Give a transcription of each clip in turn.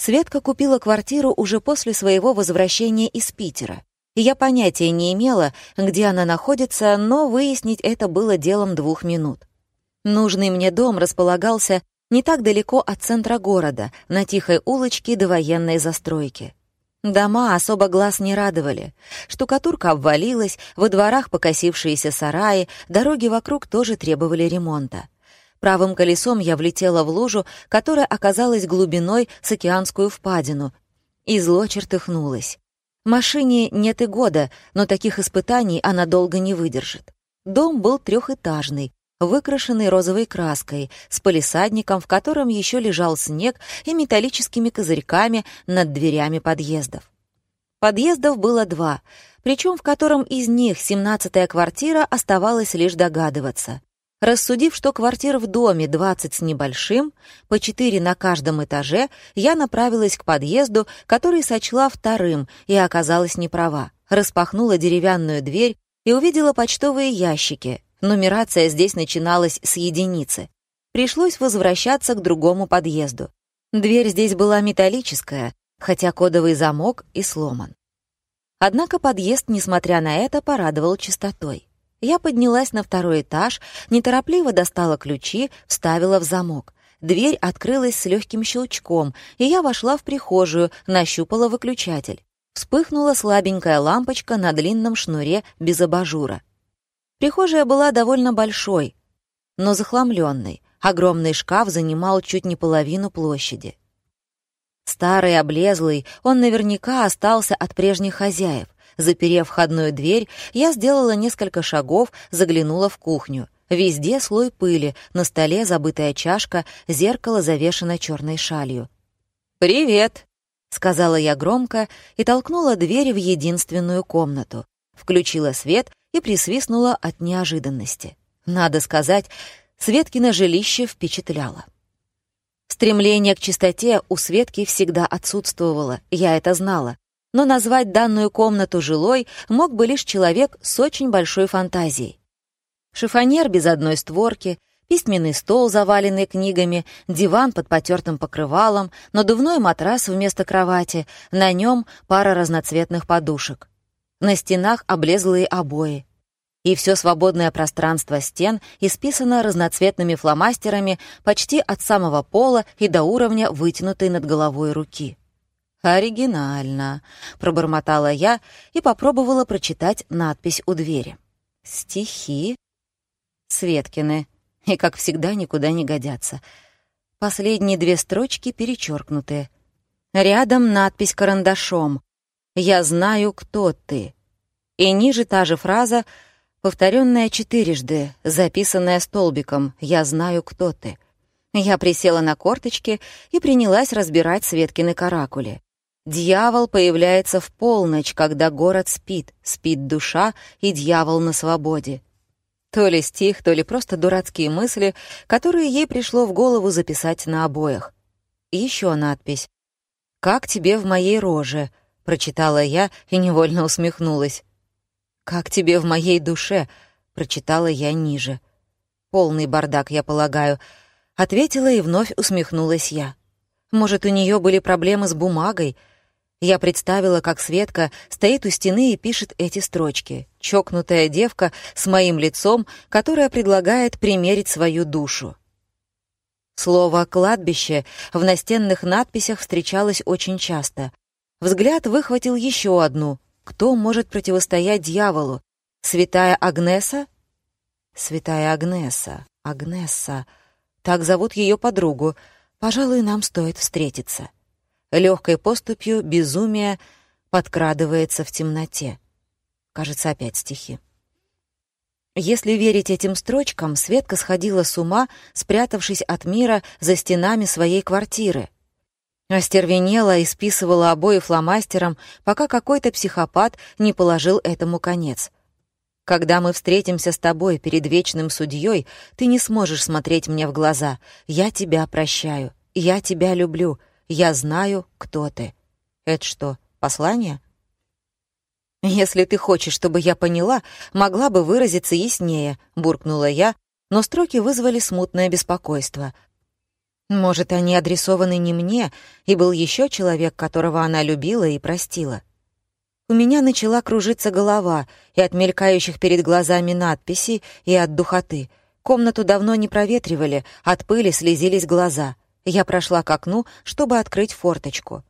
Светка купила квартиру уже после своего возвращения из Питера. И я понятия не имела, где она находится, но выяснить это было делом двух минут. Нужный мне дом располагался не так далеко от центра города, на тихой улочке до военной застройки. Дома особо глаз не радовали. Штукатурка обвалилась, во дворах покосившиеся сараи, дороги вокруг тоже требовали ремонта. Правым колесом я влетела в лужу, которая оказалась глубиной с океанскую впадину, и зло чертыхнулась. Машине нет и года, но таких испытаний она долго не выдержит. Дом был трехэтажный, выкрашенный розовой краской, с полисадником, в котором еще лежал снег и металлическими козырьками над дверями подъездов. Подъездов было два, причем в котором из них семнадцатая квартира оставалось лишь догадываться. Рассудив, что квартир в доме 20 с небольшим, по 4 на каждом этаже, я направилась к подъезду, который сочла вторым, и оказалась неправа. Распахнула деревянную дверь и увидела почтовые ящики. Нумерация здесь начиналась с единицы. Пришлось возвращаться к другому подъезду. Дверь здесь была металлическая, хотя кодовый замок и сломан. Однако подъезд, несмотря на это, порадовал чистотой. Я поднялась на второй этаж, неторопливо достала ключи, вставила в замок. Дверь открылась с легким щелчком, и я вошла в прихожую, нащупала выключатель. Вспыхнула слабенькая лампочка на длинном шнуре без абажура. Прихожая была довольно большой, но захламленной. Огромный шкаф занимал чуть не половину площади. Старый, облезлый, он наверняка остался от прежних хозяев. Заперев входную дверь, я сделала несколько шагов, заглянула в кухню. Везде слой пыли, на столе забытая чашка, зеркало завешено черной шалью. «Привет!» — сказала я громко и толкнула дверь в единственную комнату. Включила свет и присвистнула от неожиданности. Надо сказать, Светкино жилище впечатляло. Стремление к чистоте у Светки всегда отсутствовало, я это знала но назвать данную комнату жилой мог бы лишь человек с очень большой фантазией. Шифонер без одной створки, письменный стол, заваленный книгами, диван под потертым покрывалом, надувной матрас вместо кровати, на нем пара разноцветных подушек. На стенах облезлые обои. И все свободное пространство стен исписано разноцветными фломастерами почти от самого пола и до уровня вытянутой над головой руки. «Оригинально», — пробормотала я и попробовала прочитать надпись у двери. «Стихи Светкины, и, как всегда, никуда не годятся. Последние две строчки перечеркнуты. Рядом надпись карандашом «Я знаю, кто ты». И ниже та же фраза, повторенная четырежды, записанная столбиком «Я знаю, кто ты». Я присела на корточки и принялась разбирать Светкины каракули. Дьявол появляется в полночь, когда город спит, спит душа, и дьявол на свободе. То ли стих, то ли просто дурацкие мысли, которые ей пришло в голову записать на обоях. Еще надпись. «Как тебе в моей роже?» — прочитала я и невольно усмехнулась. «Как тебе в моей душе?» — прочитала я ниже. «Полный бардак, я полагаю», — ответила и вновь усмехнулась я. «Может, у нее были проблемы с бумагой?» Я представила, как Светка стоит у стены и пишет эти строчки. Чокнутая девка с моим лицом, которая предлагает примерить свою душу. Слово «кладбище» в настенных надписях встречалось очень часто. Взгляд выхватил еще одну. Кто может противостоять дьяволу? Святая Агнеса? Святая Агнеса. Агнеса. Так зовут ее подругу. Пожалуй, нам стоит встретиться. Легкой поступью безумие подкрадывается в темноте. Кажется, опять стихи. Если верить этим строчкам, Светка сходила с ума, спрятавшись от мира за стенами своей квартиры. Остервенела и списывала обои фломастером, пока какой-то психопат не положил этому конец. Когда мы встретимся с тобой перед вечным судьей, ты не сможешь смотреть мне в глаза. Я тебя прощаю. Я тебя люблю. «Я знаю, кто ты». Это что, послание? «Если ты хочешь, чтобы я поняла, могла бы выразиться яснее», — буркнула я, но строки вызвали смутное беспокойство. Может, они адресованы не мне, и был еще человек, которого она любила и простила. У меня начала кружиться голова и от мелькающих перед глазами надписей, и от духоты. Комнату давно не проветривали, от пыли слезились глаза. Я прошла к окну, чтобы открыть форточку.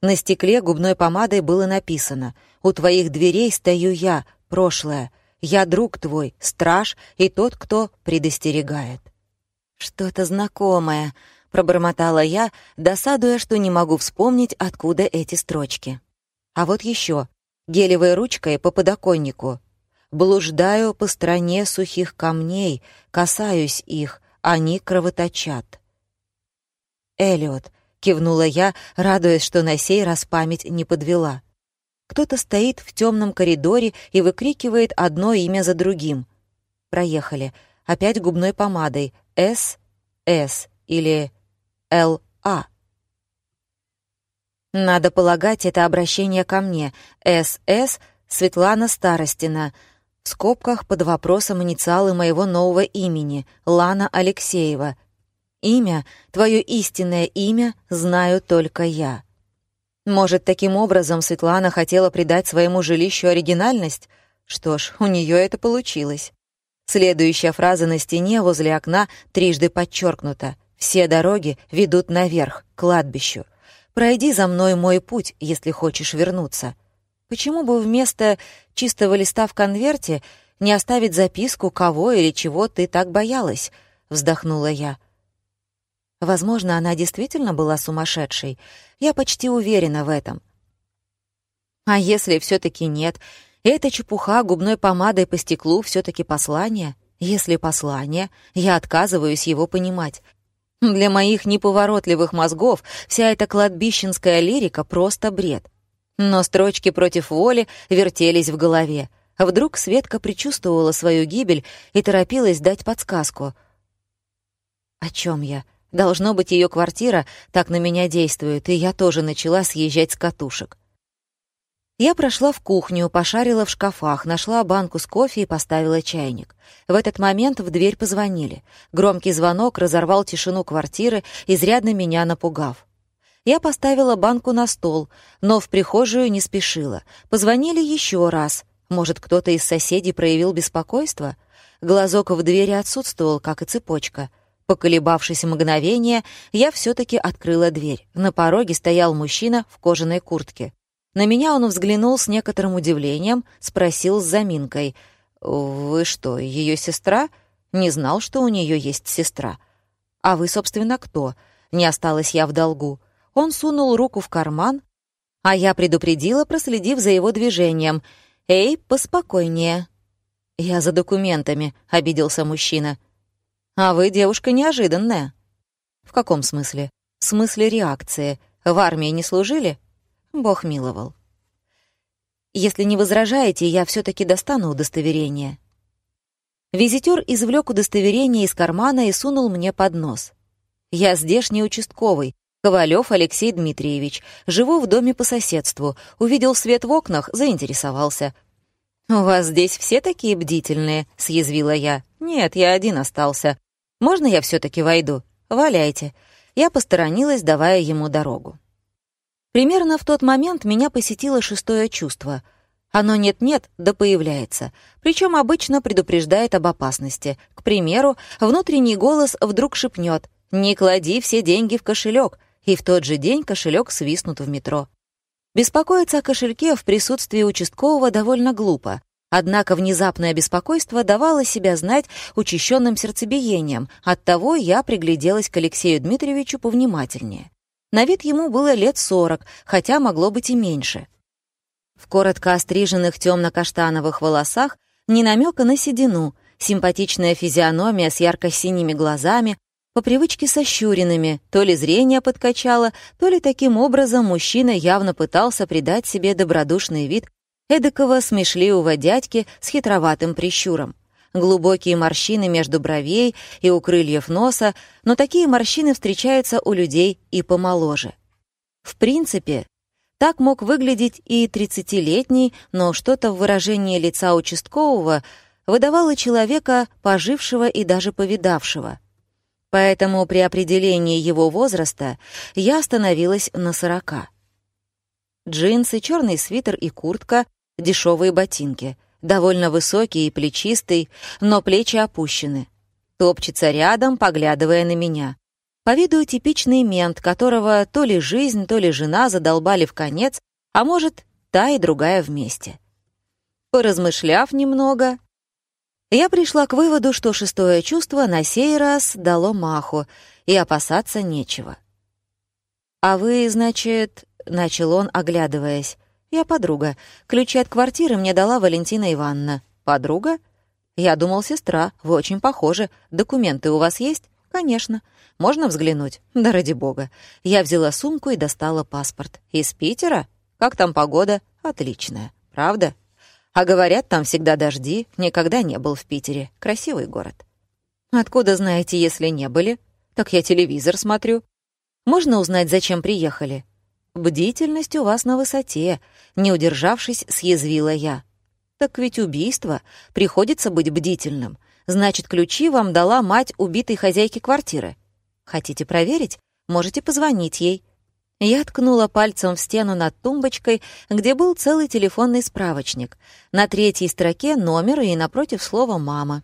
На стекле губной помадой было написано «У твоих дверей стою я, прошлое. Я друг твой, страж и тот, кто предостерегает». «Что-то знакомое», — пробормотала я, досадуя, что не могу вспомнить, откуда эти строчки. А вот еще гелевой ручкой по подоконнику. Блуждаю по стране сухих камней, касаюсь их, они кровоточат. Элиот, кивнула я, радуясь, что на сей раз память не подвела. Кто-то стоит в темном коридоре и выкрикивает одно имя за другим. Проехали. Опять губной помадой. С, С или Л, А. Надо полагать, это обращение ко мне. СС Светлана Старостина. В скобках под вопросом инициалы моего нового имени — Лана Алексеева. Имя, твое истинное имя, знаю только я. Может, таким образом Светлана хотела придать своему жилищу оригинальность? Что ж, у нее это получилось. Следующая фраза на стене возле окна трижды подчеркнута. «Все дороги ведут наверх, к кладбищу». Пройди за мной мой путь, если хочешь вернуться. Почему бы вместо чистого листа в конверте не оставить записку, кого или чего ты так боялась?» — вздохнула я. Возможно, она действительно была сумасшедшей. Я почти уверена в этом. А если все таки нет, эта чепуха губной помадой по стеклу все таки послание? Если послание, я отказываюсь его понимать. Для моих неповоротливых мозгов вся эта кладбищенская лирика — просто бред. Но строчки против воли вертелись в голове. Вдруг Светка предчувствовала свою гибель и торопилась дать подсказку. О чем я? Должно быть, ее квартира так на меня действует, и я тоже начала съезжать с катушек. Я прошла в кухню, пошарила в шкафах, нашла банку с кофе и поставила чайник. В этот момент в дверь позвонили. Громкий звонок разорвал тишину квартиры, изрядно меня напугав. Я поставила банку на стол, но в прихожую не спешила. Позвонили еще раз. Может, кто-то из соседей проявил беспокойство? Глазок в двери отсутствовал, как и цепочка. Поколебавшись мгновение, я все таки открыла дверь. На пороге стоял мужчина в кожаной куртке. На меня он взглянул с некоторым удивлением, спросил с заминкой. «Вы что, ее сестра? Не знал, что у нее есть сестра. А вы, собственно, кто?» Не осталась я в долгу. Он сунул руку в карман, а я предупредила, проследив за его движением. «Эй, поспокойнее». «Я за документами», — обиделся мужчина. «А вы девушка неожиданная». «В каком смысле?» «В смысле реакции. В армии не служили?» Бог миловал. Если не возражаете, я все-таки достану удостоверение. Визитер извлек удостоверение из кармана и сунул мне под нос. Я здешний участковый, Ковалев Алексей Дмитриевич. Живу в доме по соседству. Увидел свет в окнах, заинтересовался. «У вас здесь все такие бдительные?» — съязвила я. «Нет, я один остался. Можно я все таки войду? Валяйте». Я посторонилась, давая ему дорогу. Примерно в тот момент меня посетило шестое чувство. Оно нет-нет, да появляется. Причем обычно предупреждает об опасности. К примеру, внутренний голос вдруг шепнет «Не клади все деньги в кошелек», и в тот же день кошелек свистнут в метро. Беспокоиться о кошельке в присутствии участкового довольно глупо. Однако внезапное беспокойство давало себя знать учащенным сердцебиением, оттого я пригляделась к Алексею Дмитриевичу повнимательнее. На вид ему было лет сорок, хотя могло быть и меньше. В коротко остриженных темно-каштановых волосах ни намека на седину, симпатичная физиономия с ярко-синими глазами, по привычке сощуренными, то ли зрение подкачало, то ли таким образом мужчина явно пытался придать себе добродушный вид эдакого смешливого дядьки с хитроватым прищуром глубокие морщины между бровей и у крыльев носа, но такие морщины встречаются у людей и помоложе. В принципе, так мог выглядеть и тридцатилетний, но что-то в выражении лица участкового выдавало человека, пожившего и даже повидавшего. Поэтому при определении его возраста я остановилась на сорока. Джинсы, черный свитер и куртка, дешевые ботинки. Довольно высокий и плечистый, но плечи опущены. Топчется рядом, поглядывая на меня. По виду типичный мент, которого то ли жизнь, то ли жена задолбали в конец, а может, та и другая вместе. Поразмышляв немного, я пришла к выводу, что шестое чувство на сей раз дало маху, и опасаться нечего. «А вы, значит...» — начал он, оглядываясь. «Я подруга. Ключи от квартиры мне дала Валентина Ивановна. Подруга? Я думал, сестра. Вы очень похожи. Документы у вас есть? Конечно. Можно взглянуть? Да ради бога. Я взяла сумку и достала паспорт. Из Питера? Как там погода? Отличная. Правда? А говорят, там всегда дожди. Никогда не был в Питере. Красивый город. Откуда знаете, если не были? Так я телевизор смотрю. Можно узнать, зачем приехали? Бдительность у вас на высоте. Не удержавшись, съязвила я. Так ведь убийство. Приходится быть бдительным. Значит, ключи вам дала мать убитой хозяйки квартиры. Хотите проверить? Можете позвонить ей. Я ткнула пальцем в стену над тумбочкой, где был целый телефонный справочник. На третьей строке номер и напротив слова «мама».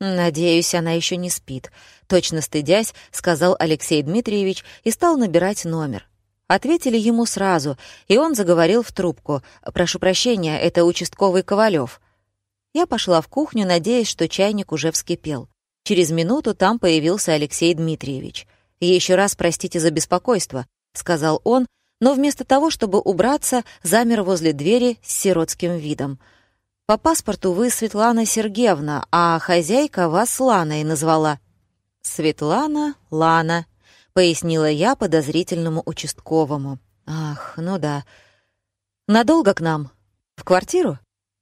«Надеюсь, она еще не спит», — точно стыдясь, сказал Алексей Дмитриевич и стал набирать номер. Ответили ему сразу, и он заговорил в трубку. «Прошу прощения, это участковый Ковалев. Я пошла в кухню, надеясь, что чайник уже вскипел. Через минуту там появился Алексей Дмитриевич. Еще раз простите за беспокойство», — сказал он, но вместо того, чтобы убраться, замер возле двери с сиротским видом. «По паспорту вы Светлана Сергеевна, а хозяйка вас Ланой назвала». «Светлана, Лана», — пояснила я подозрительному участковому. «Ах, ну да. Надолго к нам? В квартиру?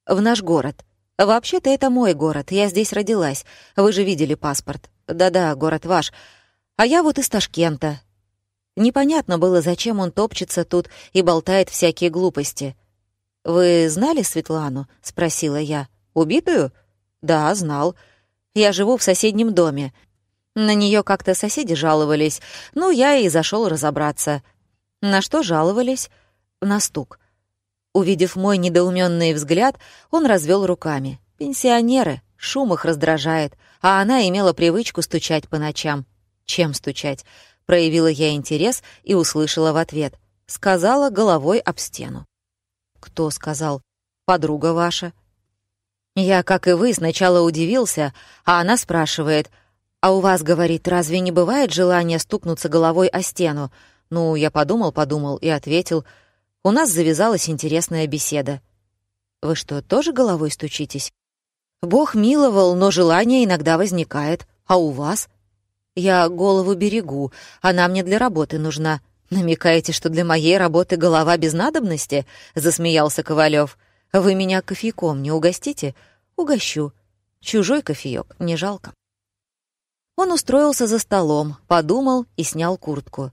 В наш город?» «Вообще-то это мой город, я здесь родилась. Вы же видели паспорт. Да-да, город ваш. А я вот из Ташкента. Непонятно было, зачем он топчется тут и болтает всякие глупости. «Вы знали Светлану?» — спросила я. «Убитую?» «Да, знал. Я живу в соседнем доме. На нее как-то соседи жаловались. Ну, я и зашел разобраться. На что жаловались? На стук. Увидев мой недоуменный взгляд, он развел руками. «Пенсионеры, шум их раздражает, а она имела привычку стучать по ночам». «Чем стучать?» Проявила я интерес и услышала в ответ. Сказала головой об стену. «Кто сказал?» «Подруга ваша». Я, как и вы, сначала удивился, а она спрашивает, «А у вас, — говорит, — разве не бывает желания стукнуться головой о стену?» Ну, я подумал-подумал и ответил, «У нас завязалась интересная беседа». «Вы что, тоже головой стучитесь?» «Бог миловал, но желание иногда возникает. А у вас?» Я голову берегу, она мне для работы нужна. Намекаете, что для моей работы голова без надобности? Засмеялся Ковалев. Вы меня кофейком не угостите? Угощу. Чужой кофеек, не жалко. Он устроился за столом, подумал и снял куртку.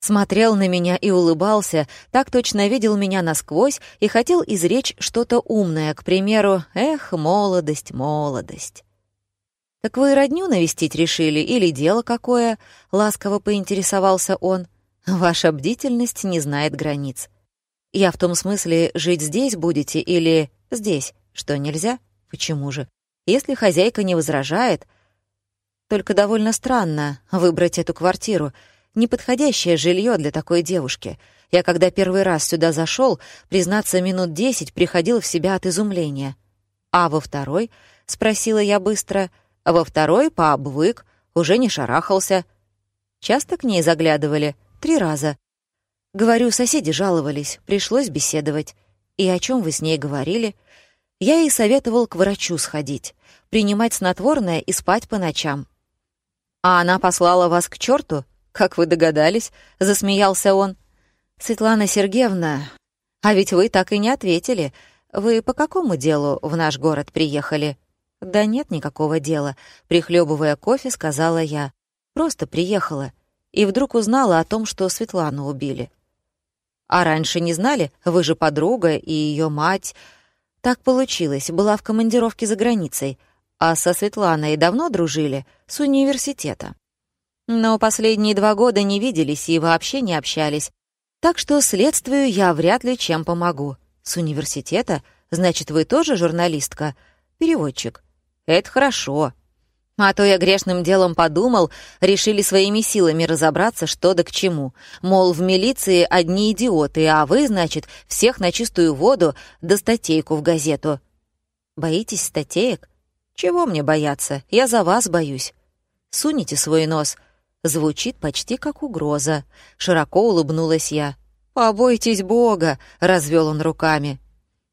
Смотрел на меня и улыбался, так точно видел меня насквозь и хотел изречь что-то умное, к примеру, «Эх, молодость, молодость». «Так вы родню навестить решили или дело какое?» — ласково поинтересовался он. «Ваша бдительность не знает границ. Я в том смысле, жить здесь будете или здесь? Что, нельзя? Почему же? Если хозяйка не возражает... Только довольно странно выбрать эту квартиру. Неподходящее жилье для такой девушки. Я, когда первый раз сюда зашел, признаться, минут десять приходил в себя от изумления. А во второй, — спросила я быстро, — а во второй пообвык, уже не шарахался. Часто к ней заглядывали? Три раза. Говорю, соседи жаловались, пришлось беседовать. И о чем вы с ней говорили? Я ей советовал к врачу сходить, принимать снотворное и спать по ночам. А она послала вас к черту? Как вы догадались? Засмеялся он. Светлана Сергеевна, а ведь вы так и не ответили. Вы по какому делу в наш город приехали? «Да нет никакого дела», — прихлебывая кофе, сказала я. «Просто приехала. И вдруг узнала о том, что Светлану убили». «А раньше не знали? Вы же подруга и ее мать...» «Так получилось. Была в командировке за границей. А со Светланой давно дружили? С университета. Но последние два года не виделись и вообще не общались. Так что следствию я вряд ли чем помогу. С университета? Значит, вы тоже журналистка? Переводчик. Это хорошо. А то я грешным делом подумал, решили своими силами разобраться, что да к чему. Мол, в милиции одни идиоты, а вы, значит, всех на чистую воду да статейку в газету. Боитесь статеек? Чего мне бояться? Я за вас боюсь. Суните свой нос. Звучит почти как угроза. Широко улыбнулась я. «Побойтесь Бога!» — развел он руками.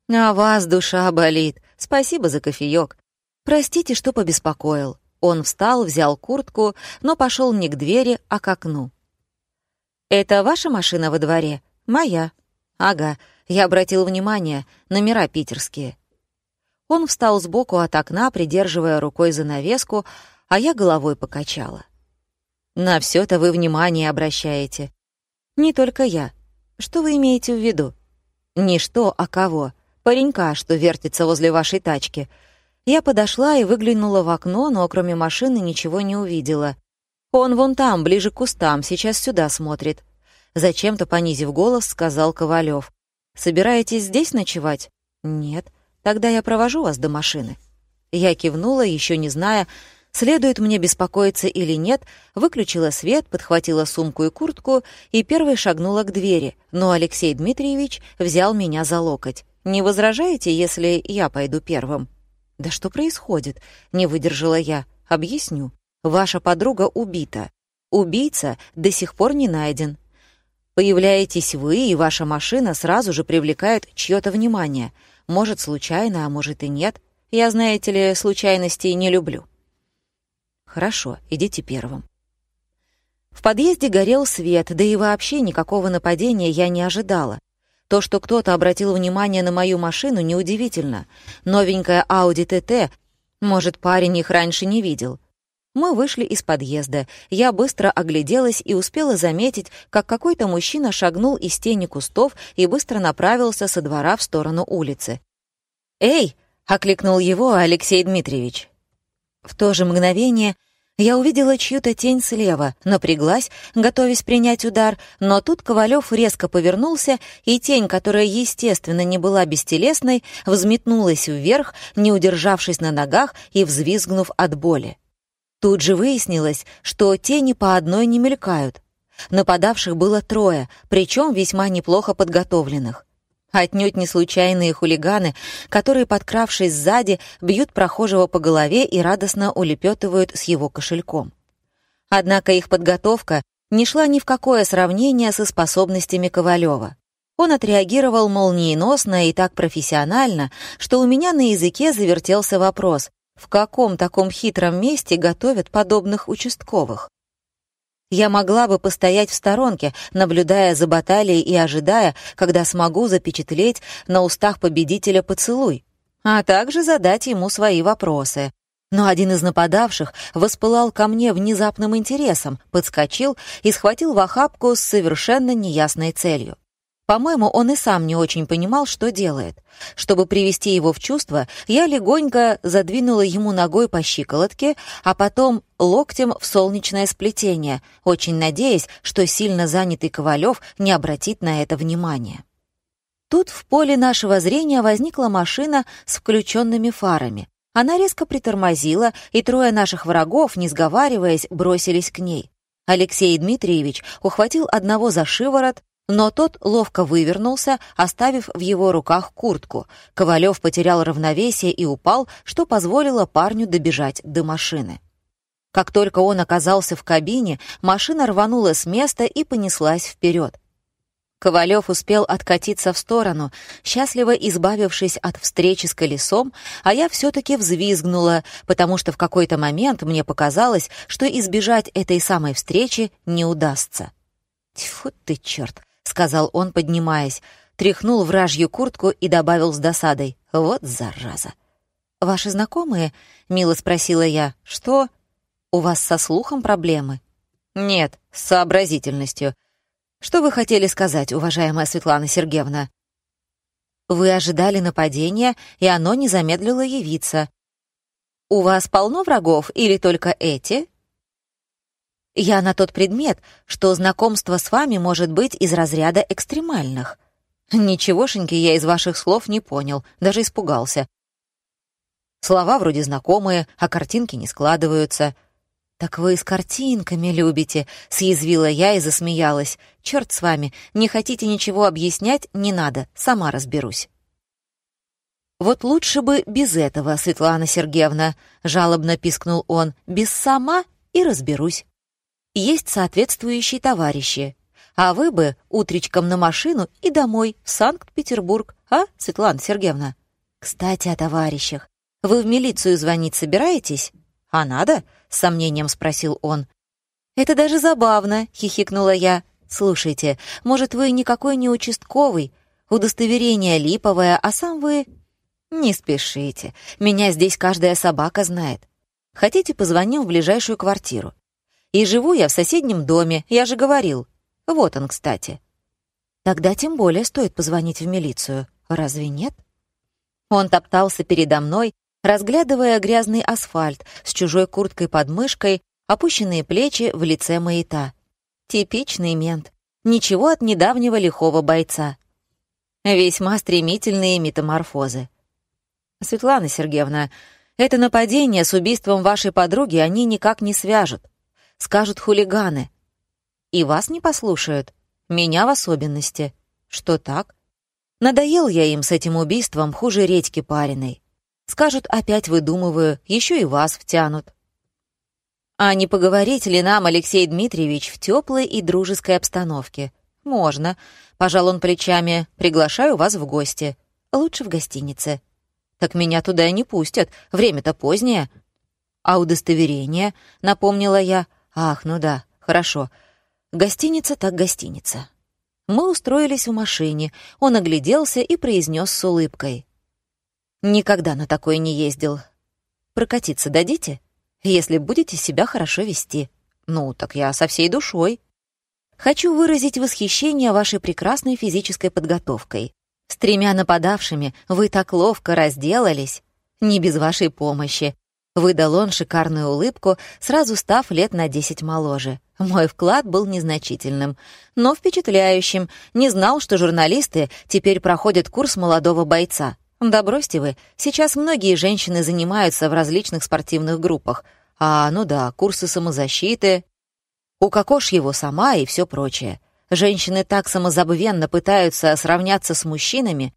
«А вас душа болит. Спасибо за кофеек. Простите, что побеспокоил». Он встал, взял куртку, но пошел не к двери, а к окну. «Это ваша машина во дворе?» «Моя». «Ага, я обратил внимание, номера питерские». Он встал сбоку от окна, придерживая рукой занавеску, а я головой покачала. «На все то вы внимание обращаете». «Не только я. Что вы имеете в виду?» «Не что, а кого. Паренька, что вертится возле вашей тачки. Я подошла и выглянула в окно, но кроме машины ничего не увидела. «Он вон там, ближе к кустам, сейчас сюда смотрит». Зачем-то, понизив голос, сказал Ковалев. «Собираетесь здесь ночевать?» «Нет. Тогда я провожу вас до машины». Я кивнула, еще не зная, следует мне беспокоиться или нет, выключила свет, подхватила сумку и куртку и первой шагнула к двери, но Алексей Дмитриевич взял меня за локоть. «Не возражаете, если я пойду первым?» «Да что происходит?» — не выдержала я. «Объясню. Ваша подруга убита. Убийца до сих пор не найден. Появляетесь вы, и ваша машина сразу же привлекает чье-то внимание. Может, случайно, а может и нет. Я, знаете ли, случайностей не люблю». «Хорошо, идите первым». В подъезде горел свет, да и вообще никакого нападения я не ожидала. То, что кто-то обратил внимание на мою машину, неудивительно. Новенькая Audi TT, может, парень их раньше не видел. Мы вышли из подъезда. Я быстро огляделась и успела заметить, как какой-то мужчина шагнул из тени кустов и быстро направился со двора в сторону улицы. «Эй!» — окликнул его Алексей Дмитриевич. В то же мгновение я увидела чью-то тень слева, напряглась, готовясь принять удар, но тут Ковалев резко повернулся, и тень, которая, естественно, не была бестелесной, взметнулась вверх, не удержавшись на ногах и взвизгнув от боли. Тут же выяснилось, что тени по одной не мелькают. Нападавших было трое, причем весьма неплохо подготовленных. Отнюдь не случайные хулиганы, которые, подкравшись сзади, бьют прохожего по голове и радостно улепетывают с его кошельком. Однако их подготовка не шла ни в какое сравнение со способностями Ковалева. Он отреагировал молниеносно и так профессионально, что у меня на языке завертелся вопрос, в каком таком хитром месте готовят подобных участковых? Я могла бы постоять в сторонке, наблюдая за баталией и ожидая, когда смогу запечатлеть на устах победителя поцелуй, а также задать ему свои вопросы. Но один из нападавших воспылал ко мне внезапным интересом, подскочил и схватил в охапку с совершенно неясной целью. По-моему, он и сам не очень понимал, что делает. Чтобы привести его в чувство, я легонько задвинула ему ногой по щиколотке, а потом локтем в солнечное сплетение, очень надеясь, что сильно занятый Ковалев не обратит на это внимания. Тут в поле нашего зрения возникла машина с включенными фарами. Она резко притормозила, и трое наших врагов, не сговариваясь, бросились к ней. Алексей Дмитриевич ухватил одного за шиворот, но тот ловко вывернулся, оставив в его руках куртку. Ковалев потерял равновесие и упал, что позволило парню добежать до машины. Как только он оказался в кабине, машина рванула с места и понеслась вперед. Ковалев успел откатиться в сторону, счастливо избавившись от встречи с колесом, а я все-таки взвизгнула, потому что в какой-то момент мне показалось, что избежать этой самой встречи не удастся. Тьфу ты, черт! Сказал он, поднимаясь, тряхнул вражью куртку и добавил с досадой. «Вот зараза!» «Ваши знакомые?» — мило спросила я. «Что? У вас со слухом проблемы?» «Нет, с сообразительностью. Что вы хотели сказать, уважаемая Светлана Сергеевна?» «Вы ожидали нападения, и оно не замедлило явиться. «У вас полно врагов или только эти?» «Я на тот предмет, что знакомство с вами может быть из разряда экстремальных». «Ничегошеньки я из ваших слов не понял, даже испугался. Слова вроде знакомые, а картинки не складываются». «Так вы с картинками любите», — съязвила я и засмеялась. «Черт с вами, не хотите ничего объяснять, не надо, сама разберусь». «Вот лучше бы без этого, Светлана Сергеевна», — жалобно пискнул он, — «без сама и разберусь. Есть соответствующие товарищи. А вы бы утречком на машину и домой, в Санкт-Петербург, а, Светлана Сергеевна? Кстати, о товарищах. Вы в милицию звонить собираетесь? А надо?» — с сомнением спросил он. «Это даже забавно», — хихикнула я. «Слушайте, может, вы никакой не участковый, удостоверение липовое, а сам вы «Не спешите. Меня здесь каждая собака знает. Хотите, позвоним в ближайшую квартиру? И живу я в соседнем доме, я же говорил. Вот он, кстати». «Тогда тем более стоит позвонить в милицию. Разве нет?» Он топтался передо мной, разглядывая грязный асфальт с чужой курткой под мышкой, опущенные плечи в лице маята. Типичный мент. Ничего от недавнего лихого бойца. Весьма стремительные метаморфозы. «Светлана Сергеевна, это нападение с убийством вашей подруги они никак не свяжут. Скажут хулиганы. И вас не послушают. Меня в особенности. Что так? Надоел я им с этим убийством хуже редьки пареной. Скажут, опять выдумываю, еще и вас втянут. А не поговорить ли нам, Алексей Дмитриевич, в теплой и дружеской обстановке? Можно. Пожал он плечами. Приглашаю вас в гости. Лучше в гостинице. Так меня туда и не пустят, время-то позднее. А удостоверение, напомнила я. Ах, ну да, хорошо. Гостиница так гостиница. Мы устроились в машине. Он огляделся и произнес с улыбкой. «Никогда на такое не ездил. Прокатиться дадите? Если будете себя хорошо вести. Ну, так я со всей душой. Хочу выразить восхищение вашей прекрасной физической подготовкой. С тремя нападавшими вы так ловко разделались. Не без вашей помощи. Выдал он шикарную улыбку, сразу став лет на десять моложе. Мой вклад был незначительным, но впечатляющим. Не знал, что журналисты теперь проходят курс молодого бойца. Да бросьте вы, сейчас многие женщины занимаются в различных спортивных группах. А, ну да, курсы самозащиты. Укокошь его сама и все прочее. Женщины так самозабвенно пытаются сравняться с мужчинами.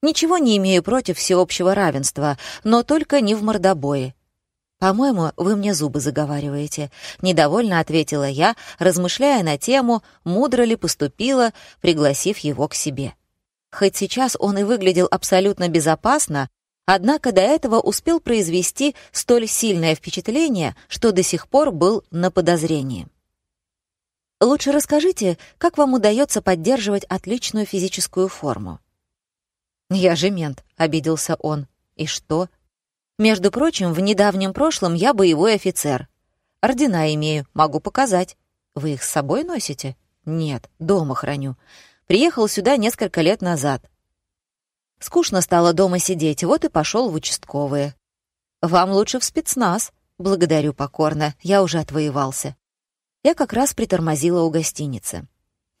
Ничего не имею против всеобщего равенства, но только не в мордобое. «По-моему, вы мне зубы заговариваете», — недовольно ответила я, размышляя на тему, мудро ли поступила, пригласив его к себе. Хоть сейчас он и выглядел абсолютно безопасно, однако до этого успел произвести столь сильное впечатление, что до сих пор был на подозрении. Лучше расскажите, как вам удается поддерживать отличную физическую форму. Я же мент, обиделся он. И что? Между прочим, в недавнем прошлом я боевой офицер. Ордена имею, могу показать. Вы их с собой носите? Нет, дома храню. Приехал сюда несколько лет назад. Скучно стало дома сидеть, вот и пошел в участковые. Вам лучше в спецназ. Благодарю покорно, я уже отвоевался я как раз притормозила у гостиницы.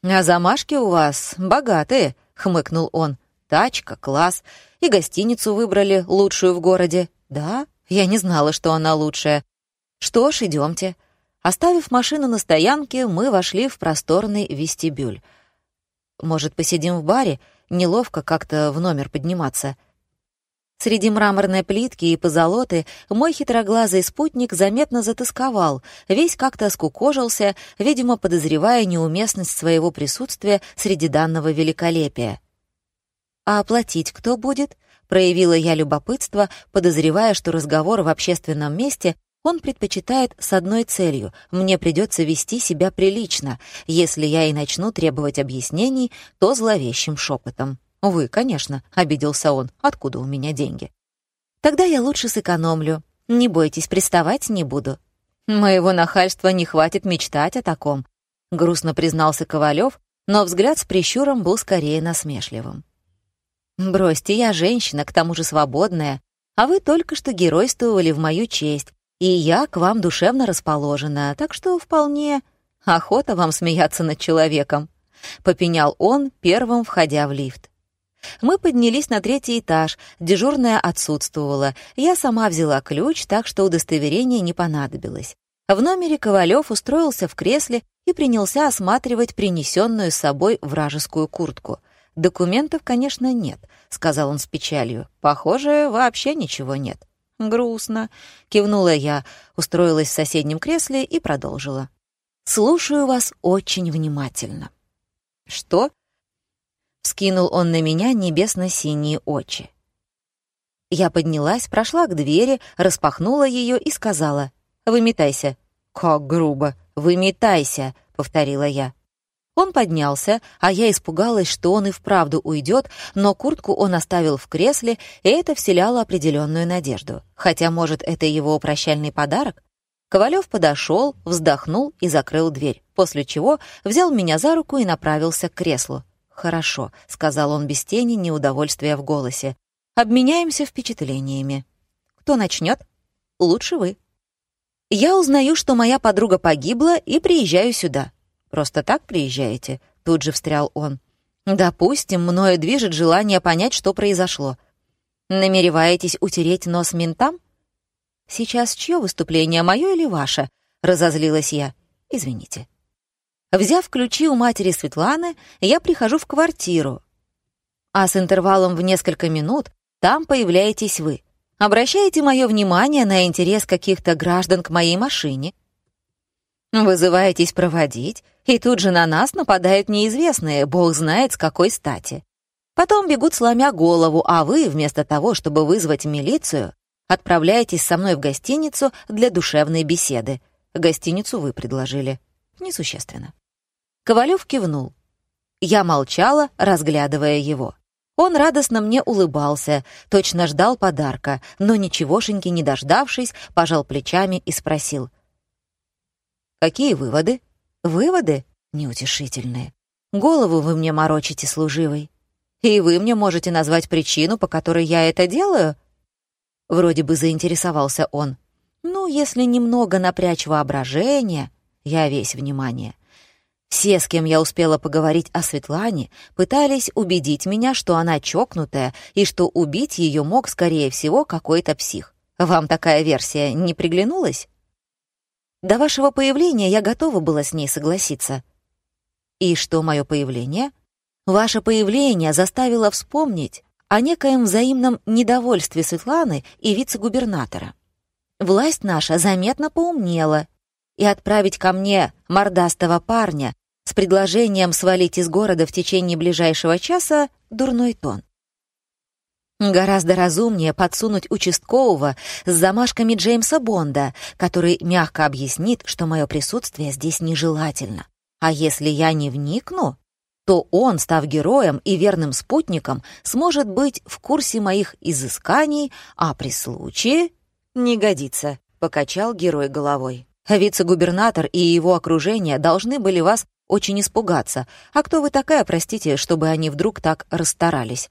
«А замашки у вас богатые», — хмыкнул он. «Тачка, класс. И гостиницу выбрали, лучшую в городе». «Да? Я не знала, что она лучшая». «Что ж, идемте». Оставив машину на стоянке, мы вошли в просторный вестибюль. «Может, посидим в баре? Неловко как-то в номер подниматься». Среди мраморной плитки и позолоты мой хитроглазый спутник заметно затасковал, весь как-то скукожился, видимо, подозревая неуместность своего присутствия среди данного великолепия. «А оплатить кто будет?» — проявила я любопытство, подозревая, что разговор в общественном месте он предпочитает с одной целью — мне придется вести себя прилично, если я и начну требовать объяснений, то зловещим шепотом. «Вы, конечно», — обиделся он. «Откуда у меня деньги?» «Тогда я лучше сэкономлю. Не бойтесь, приставать не буду». «Моего нахальства не хватит мечтать о таком», — грустно признался Ковалев, но взгляд с прищуром был скорее насмешливым. «Бросьте, я женщина, к тому же свободная. А вы только что геройствовали в мою честь, и я к вам душевно расположена, так что вполне охота вам смеяться над человеком», — попенял он, первым входя в лифт. Мы поднялись на третий этаж, дежурная отсутствовала. Я сама взяла ключ, так что удостоверение не понадобилось. В номере Ковалев устроился в кресле и принялся осматривать принесенную с собой вражескую куртку. «Документов, конечно, нет», — сказал он с печалью. «Похоже, вообще ничего нет». «Грустно», — кивнула я, устроилась в соседнем кресле и продолжила. «Слушаю вас очень внимательно». «Что?» Скинул он на меня небесно-синие очи. Я поднялась, прошла к двери, распахнула ее и сказала «Выметайся». «Как грубо! Выметайся!» — повторила я. Он поднялся, а я испугалась, что он и вправду уйдет, но куртку он оставил в кресле, и это вселяло определенную надежду. Хотя, может, это его прощальный подарок? Ковалев подошел, вздохнул и закрыл дверь, после чего взял меня за руку и направился к креслу. «Хорошо», — сказал он без тени неудовольствия в голосе. «Обменяемся впечатлениями. Кто начнет? Лучше вы». «Я узнаю, что моя подруга погибла, и приезжаю сюда». «Просто так приезжаете?» — тут же встрял он. «Допустим, мною движет желание понять, что произошло. Намереваетесь утереть нос ментам?» «Сейчас чье выступление, мое или ваше?» — разозлилась я. «Извините». Взяв ключи у матери Светланы, я прихожу в квартиру. А с интервалом в несколько минут там появляетесь вы. Обращаете мое внимание на интерес каких-то граждан к моей машине. Вызываетесь проводить, и тут же на нас нападают неизвестные, бог знает с какой стати. Потом бегут сломя голову, а вы, вместо того, чтобы вызвать милицию, отправляетесь со мной в гостиницу для душевной беседы. Гостиницу вы предложили. Несущественно. Ковалев кивнул. Я молчала, разглядывая его. Он радостно мне улыбался, точно ждал подарка, но ничегошеньки не дождавшись, пожал плечами и спросил. «Какие выводы?» «Выводы? Неутешительные. Голову вы мне морочите, служивый. И вы мне можете назвать причину, по которой я это делаю?» Вроде бы заинтересовался он. «Ну, если немного напрячь воображение...» Я весь внимание. Все, с кем я успела поговорить о Светлане, пытались убедить меня, что она чокнутая и что убить ее мог, скорее всего, какой-то псих. Вам такая версия не приглянулась? До вашего появления я готова была с ней согласиться. И что мое появление? Ваше появление заставило вспомнить о некоем взаимном недовольстве Светланы и вице-губернатора. Власть наша заметно поумнела и отправить ко мне мордастого парня с предложением свалить из города в течение ближайшего часа — дурной тон. Гораздо разумнее подсунуть участкового с замашками Джеймса Бонда, который мягко объяснит, что мое присутствие здесь нежелательно. А если я не вникну, то он, став героем и верным спутником, сможет быть в курсе моих изысканий, а при случае... «Не годится», — покачал герой головой. Вице-губернатор и его окружение должны были вас очень испугаться. А кто вы такая, простите, чтобы они вдруг так расстарались?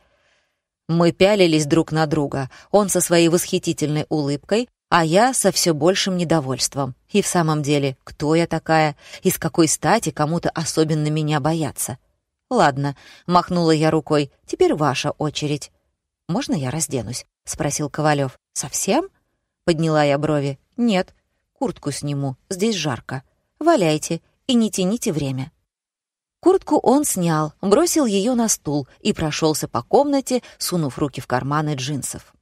Мы пялились друг на друга, он со своей восхитительной улыбкой, а я со все большим недовольством. И в самом деле, кто я такая, и с какой стати кому-то особенно меня бояться? «Ладно», — махнула я рукой, — «теперь ваша очередь». «Можно я разденусь?» — спросил Ковалев. «Совсем?» — подняла я брови. «Нет, Куртку сниму, здесь жарко. Валяйте и не тяните время». Куртку он снял, бросил ее на стул и прошелся по комнате, сунув руки в карманы джинсов.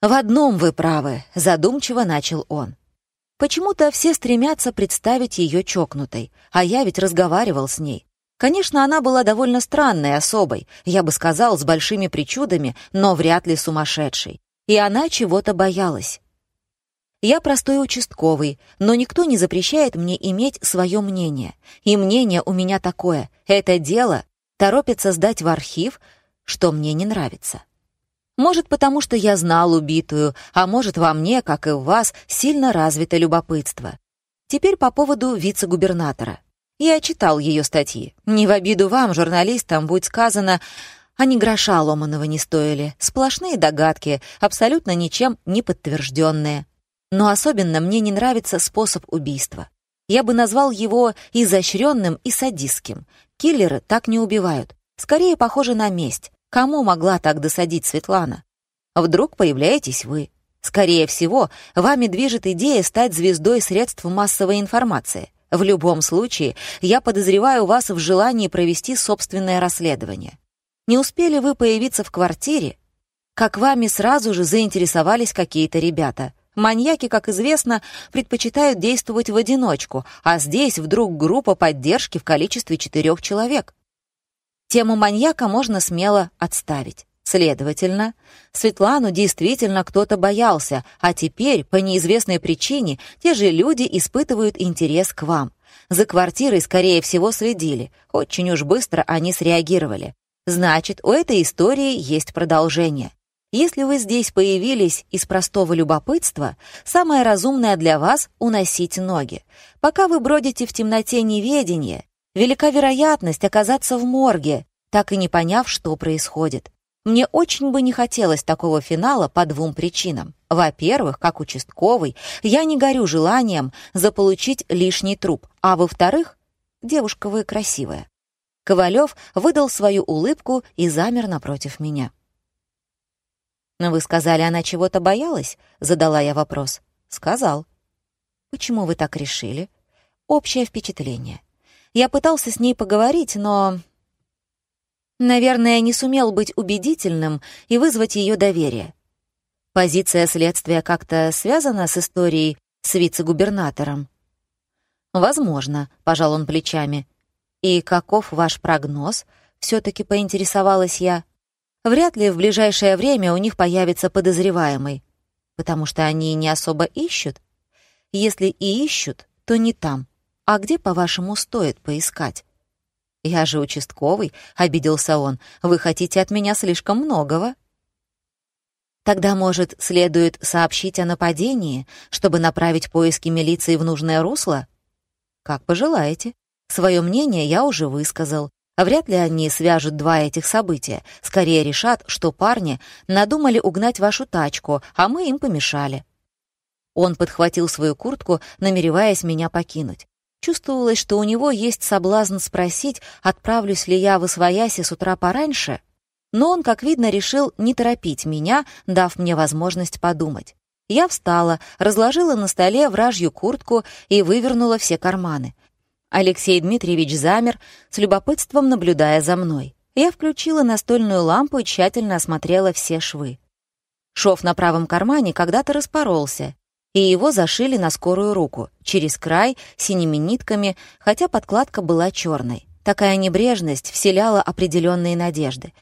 «В одном вы правы», — задумчиво начал он. «Почему-то все стремятся представить ее чокнутой, а я ведь разговаривал с ней. Конечно, она была довольно странной особой, я бы сказал, с большими причудами, но вряд ли сумасшедшей. И она чего-то боялась. Я простой участковый, но никто не запрещает мне иметь свое мнение. И мнение у меня такое. Это дело торопится сдать в архив, что мне не нравится. Может, потому что я знал убитую, а может, во мне, как и в вас, сильно развито любопытство. Теперь по поводу вице-губернатора. Я читал ее статьи. Не в обиду вам, журналистам, будь сказано, Они гроша ломаного не стоили, сплошные догадки, абсолютно ничем не подтвержденные. Но особенно мне не нравится способ убийства. Я бы назвал его изощренным и садистским. Киллеры так не убивают. Скорее похоже на месть. Кому могла так досадить Светлана? Вдруг появляетесь вы. Скорее всего, вами движет идея стать звездой средств массовой информации. В любом случае, я подозреваю вас в желании провести собственное расследование. Не успели вы появиться в квартире, как вами сразу же заинтересовались какие-то ребята. Маньяки, как известно, предпочитают действовать в одиночку, а здесь вдруг группа поддержки в количестве четырех человек. Тему маньяка можно смело отставить. Следовательно, Светлану действительно кто-то боялся, а теперь, по неизвестной причине, те же люди испытывают интерес к вам. За квартирой, скорее всего, следили. Очень уж быстро они среагировали. Значит, у этой истории есть продолжение. Если вы здесь появились из простого любопытства, самое разумное для вас — уносить ноги. Пока вы бродите в темноте неведения, велика вероятность оказаться в морге, так и не поняв, что происходит. Мне очень бы не хотелось такого финала по двум причинам. Во-первых, как участковый, я не горю желанием заполучить лишний труп, а во-вторых, девушка вы красивая. Ковалев выдал свою улыбку и замер напротив меня. «Вы сказали, она чего-то боялась?» — задала я вопрос. «Сказал». «Почему вы так решили?» «Общее впечатление. Я пытался с ней поговорить, но...» «Наверное, не сумел быть убедительным и вызвать ее доверие. Позиция следствия как-то связана с историей с вице-губернатором?» «Возможно», — пожал он плечами. «И каков ваш прогноз?» — все-таки поинтересовалась я. «Вряд ли в ближайшее время у них появится подозреваемый, потому что они не особо ищут. Если и ищут, то не там. А где, по-вашему, стоит поискать?» «Я же участковый», — обиделся он. «Вы хотите от меня слишком многого». «Тогда, может, следует сообщить о нападении, чтобы направить поиски милиции в нужное русло?» «Как пожелаете», Свое мнение я уже высказал. Вряд ли они свяжут два этих события. Скорее решат, что парни надумали угнать вашу тачку, а мы им помешали. Он подхватил свою куртку, намереваясь меня покинуть. Чувствовалось, что у него есть соблазн спросить, отправлюсь ли я в Освояси с утра пораньше, но он, как видно, решил не торопить меня, дав мне возможность подумать. Я встала, разложила на столе вражью куртку и вывернула все карманы. Алексей Дмитриевич замер, с любопытством наблюдая за мной. Я включила настольную лампу и тщательно осмотрела все швы. Шов на правом кармане когда-то распоролся, и его зашили на скорую руку, через край, синими нитками, хотя подкладка была черной. Такая небрежность вселяла определенные надежды.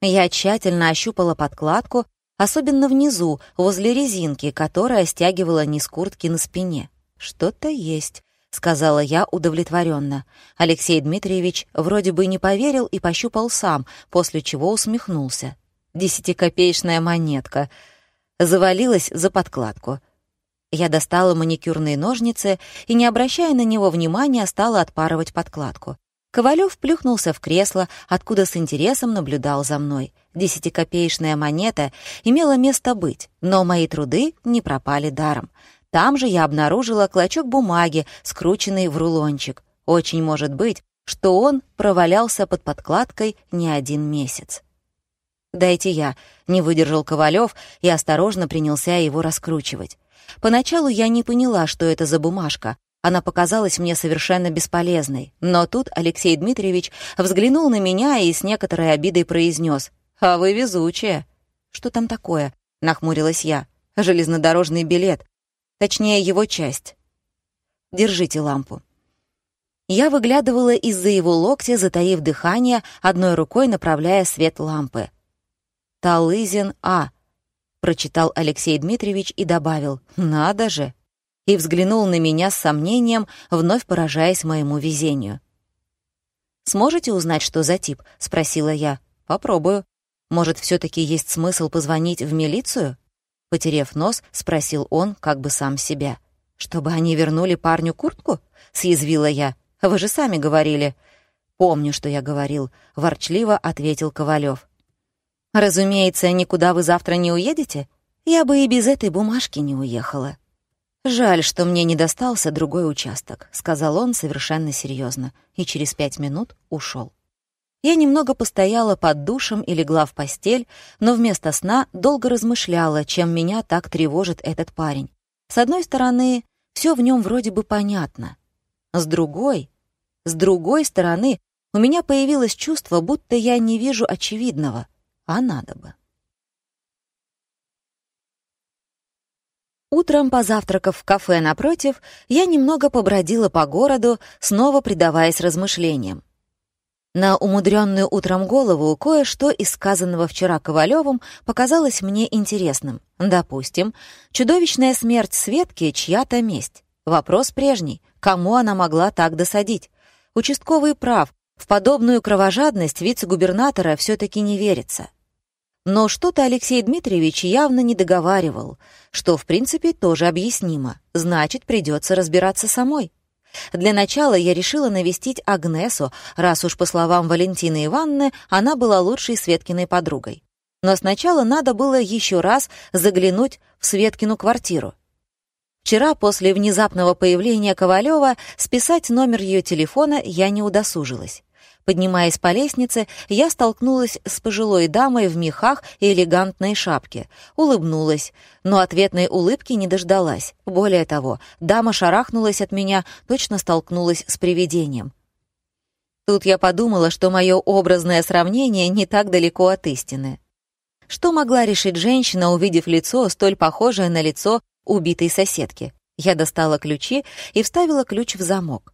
Я тщательно ощупала подкладку, особенно внизу, возле резинки, которая стягивала низ куртки на спине. Что-то есть. — сказала я удовлетворенно. Алексей Дмитриевич вроде бы не поверил и пощупал сам, после чего усмехнулся. Десятикопеечная монетка. Завалилась за подкладку. Я достала маникюрные ножницы и, не обращая на него внимания, стала отпарывать подкладку. Ковалев плюхнулся в кресло, откуда с интересом наблюдал за мной. Десятикопеечная монета имела место быть, но мои труды не пропали даром. Там же я обнаружила клочок бумаги, скрученный в рулончик. Очень может быть, что он провалялся под подкладкой не один месяц. «Дайте я», — не выдержал Ковалев и осторожно принялся его раскручивать. Поначалу я не поняла, что это за бумажка. Она показалась мне совершенно бесполезной. Но тут Алексей Дмитриевич взглянул на меня и с некоторой обидой произнес: «А вы везучая». «Что там такое?» — нахмурилась я. «Железнодорожный билет. Точнее, его часть. Держите лампу. Я выглядывала из-за его локтя, затаив дыхание, одной рукой направляя свет лампы. «Талызин А», — прочитал Алексей Дмитриевич и добавил «Надо же!» и взглянул на меня с сомнением, вновь поражаясь моему везению. «Сможете узнать, что за тип?» — спросила я. «Попробую. Может, все таки есть смысл позвонить в милицию?» Потерев нос, спросил он, как бы сам себя. «Чтобы они вернули парню куртку?» — съязвила я. «Вы же сами говорили». «Помню, что я говорил», — ворчливо ответил Ковалев. «Разумеется, никуда вы завтра не уедете? Я бы и без этой бумажки не уехала». «Жаль, что мне не достался другой участок», — сказал он совершенно серьезно, и через пять минут ушел. Я немного постояла под душем и легла в постель, но вместо сна долго размышляла, чем меня так тревожит этот парень. С одной стороны, все в нем вроде бы понятно. С другой, с другой стороны, у меня появилось чувство, будто я не вижу очевидного, а надо бы. Утром, позавтракав в кафе напротив, я немного побродила по городу, снова предаваясь размышлениям. На умудренную утром голову кое-что из сказанного вчера Ковалевым показалось мне интересным. Допустим, чудовищная смерть Светки — чья-то месть. Вопрос прежний — кому она могла так досадить? Участковый прав, в подобную кровожадность вице-губернатора все таки не верится. Но что-то Алексей Дмитриевич явно не договаривал, что, в принципе, тоже объяснимо. Значит, придется разбираться самой. Для начала я решила навестить Агнесу, раз уж, по словам Валентины Ивановны, она была лучшей Светкиной подругой. Но сначала надо было еще раз заглянуть в Светкину квартиру. Вчера, после внезапного появления Ковалева, списать номер ее телефона я не удосужилась. Поднимаясь по лестнице, я столкнулась с пожилой дамой в мехах и элегантной шапке. Улыбнулась, но ответной улыбки не дождалась. Более того, дама шарахнулась от меня, точно столкнулась с привидением. Тут я подумала, что мое образное сравнение не так далеко от истины. Что могла решить женщина, увидев лицо, столь похожее на лицо убитой соседки? Я достала ключи и вставила ключ в замок.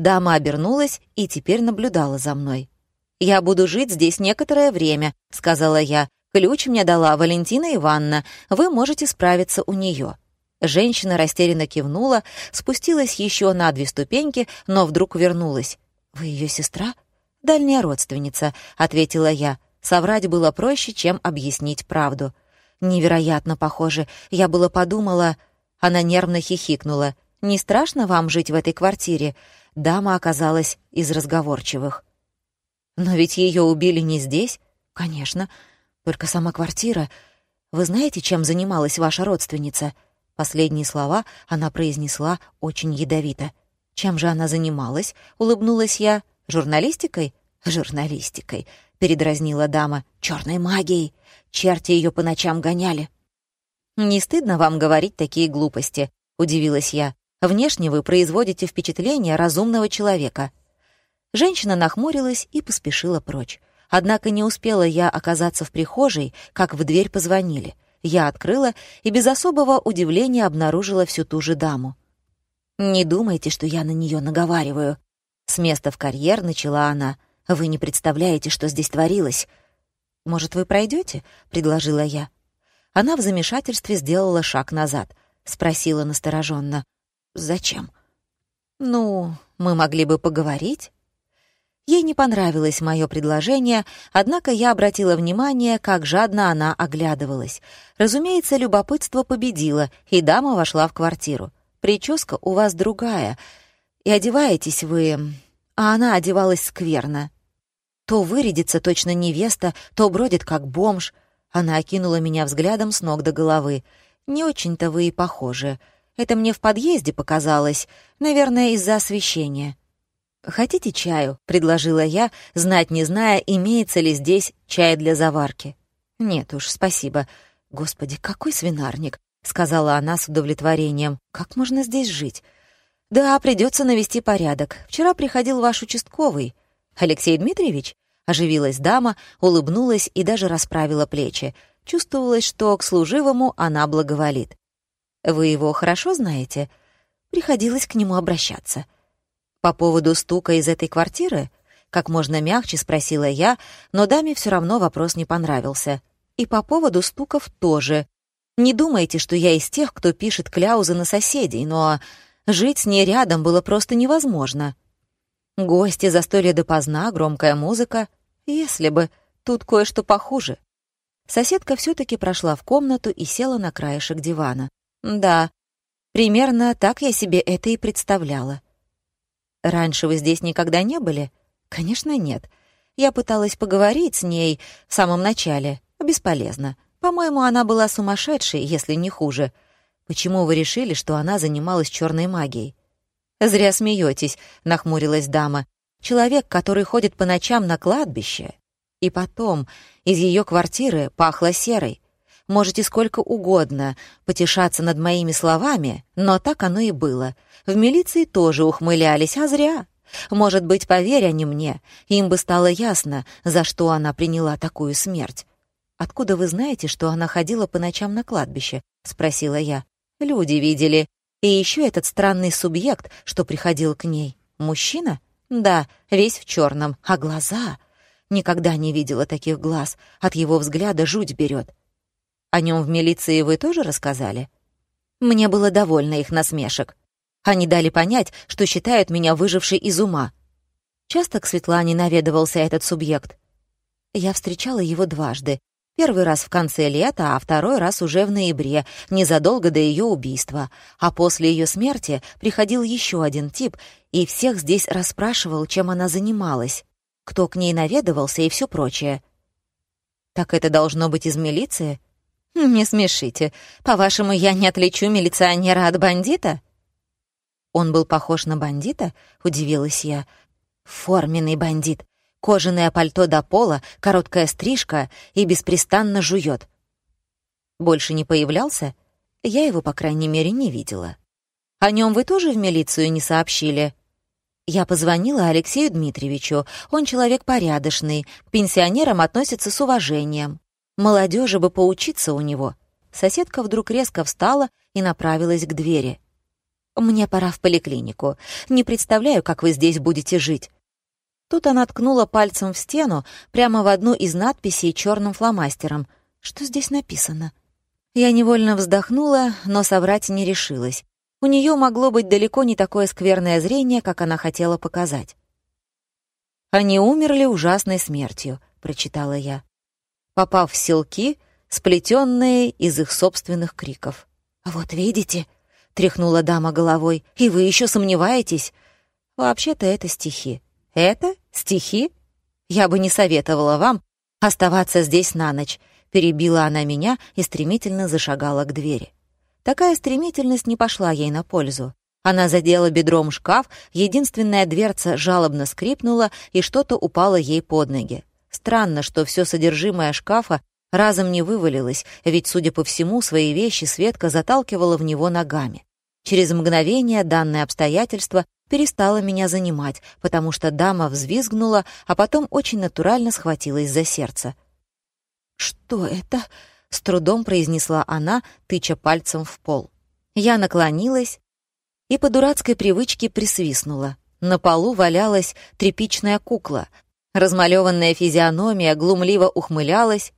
Дама обернулась и теперь наблюдала за мной. «Я буду жить здесь некоторое время», — сказала я. «Ключ мне дала Валентина Ивановна. Вы можете справиться у нее». Женщина растерянно кивнула, спустилась еще на две ступеньки, но вдруг вернулась. «Вы ее сестра?» «Дальняя родственница», — ответила я. Соврать было проще, чем объяснить правду. «Невероятно похоже. Я было подумала...» Она нервно хихикнула. «Не страшно вам жить в этой квартире? Дама оказалась из разговорчивых. «Но ведь ее убили не здесь?» «Конечно. Только сама квартира. Вы знаете, чем занималась ваша родственница?» Последние слова она произнесла очень ядовито. «Чем же она занималась?» — улыбнулась я. «Журналистикой?» «Журналистикой», — передразнила дама. «Черной магией. Черти ее по ночам гоняли». «Не стыдно вам говорить такие глупости?» — удивилась я. Внешне вы производите впечатление разумного человека». Женщина нахмурилась и поспешила прочь. Однако не успела я оказаться в прихожей, как в дверь позвонили. Я открыла и без особого удивления обнаружила всю ту же даму. «Не думайте, что я на нее наговариваю». С места в карьер начала она. «Вы не представляете, что здесь творилось». «Может, вы пройдете? предложила я. Она в замешательстве сделала шаг назад. Спросила настороженно. Зачем? Ну, мы могли бы поговорить. Ей не понравилось мое предложение, однако я обратила внимание, как жадно она оглядывалась. Разумеется, любопытство победило, и дама вошла в квартиру. Прическа у вас другая, и одеваетесь вы... А она одевалась скверно. То вырядится точно невеста, то бродит как бомж. Она окинула меня взглядом с ног до головы. Не очень-то вы и похожи. Это мне в подъезде показалось, наверное, из-за освещения. «Хотите чаю?» — предложила я, знать не зная, имеется ли здесь чай для заварки. «Нет уж, спасибо. Господи, какой свинарник!» — сказала она с удовлетворением. «Как можно здесь жить?» «Да, придется навести порядок. Вчера приходил ваш участковый. Алексей Дмитриевич?» Оживилась дама, улыбнулась и даже расправила плечи. Чувствовалось, что к служивому она благоволит. Вы его хорошо знаете? Приходилось к нему обращаться. По поводу стука из этой квартиры? Как можно мягче спросила я, но даме все равно вопрос не понравился. И по поводу стуков тоже. Не думайте, что я из тех, кто пишет кляузы на соседей, но жить с ней рядом было просто невозможно. Гости, застолье допоздна, громкая музыка. Если бы, тут кое-что похуже. Соседка все таки прошла в комнату и села на краешек дивана. Да, примерно так я себе это и представляла. Раньше вы здесь никогда не были? Конечно, нет. Я пыталась поговорить с ней в самом начале. Бесполезно. По-моему, она была сумасшедшей, если не хуже. Почему вы решили, что она занималась черной магией? Зря смеетесь, нахмурилась дама. Человек, который ходит по ночам на кладбище. И потом, из ее квартиры пахло серой. Можете сколько угодно потешаться над моими словами, но так оно и было. В милиции тоже ухмылялись, а зря. Может быть, поверь они мне, им бы стало ясно, за что она приняла такую смерть. «Откуда вы знаете, что она ходила по ночам на кладбище?» — спросила я. «Люди видели. И еще этот странный субъект, что приходил к ней. Мужчина? Да, весь в черном. А глаза? Никогда не видела таких глаз. От его взгляда жуть берет. О нем в милиции вы тоже рассказали? Мне было довольно их насмешек. Они дали понять, что считают меня выжившей из ума. Часто к Светлане наведывался этот субъект. Я встречала его дважды. Первый раз в конце лета, а второй раз уже в ноябре, незадолго до ее убийства. А после ее смерти приходил еще один тип и всех здесь расспрашивал, чем она занималась, кто к ней наведывался и все прочее. «Так это должно быть из милиции?» «Не смешите. По-вашему, я не отличу милиционера от бандита?» «Он был похож на бандита?» — удивилась я. «Форменный бандит. Кожаное пальто до пола, короткая стрижка и беспрестанно жует. Больше не появлялся? Я его, по крайней мере, не видела. О нем вы тоже в милицию не сообщили? Я позвонила Алексею Дмитриевичу. Он человек порядочный, к пенсионерам относится с уважением. Молодежи бы поучиться у него. Соседка вдруг резко встала и направилась к двери. «Мне пора в поликлинику. Не представляю, как вы здесь будете жить. Тут она ткнула пальцем в стену, прямо в одну из надписей черным фломастером. Что здесь написано? Я невольно вздохнула, но соврать не решилась. У нее могло быть далеко не такое скверное зрение, как она хотела показать. «Они умерли ужасной смертью», — прочитала я, попав в селки, сплетенные из их собственных криков. «Вот видите», — тряхнула дама головой, — «и вы еще сомневаетесь?» «Вообще-то это стихи. «Это? Стихи? Я бы не советовала вам оставаться здесь на ночь», перебила она меня и стремительно зашагала к двери. Такая стремительность не пошла ей на пользу. Она задела бедром шкаф, единственная дверца жалобно скрипнула, и что-то упало ей под ноги. Странно, что все содержимое шкафа разом не вывалилось, ведь, судя по всему, свои вещи Светка заталкивала в него ногами. Через мгновение данное обстоятельство перестала меня занимать, потому что дама взвизгнула, а потом очень натурально схватилась за сердце. «Что это?» — с трудом произнесла она, тыча пальцем в пол. Я наклонилась и по дурацкой привычке присвистнула. На полу валялась тряпичная кукла. Размалеванная физиономия глумливо ухмылялась,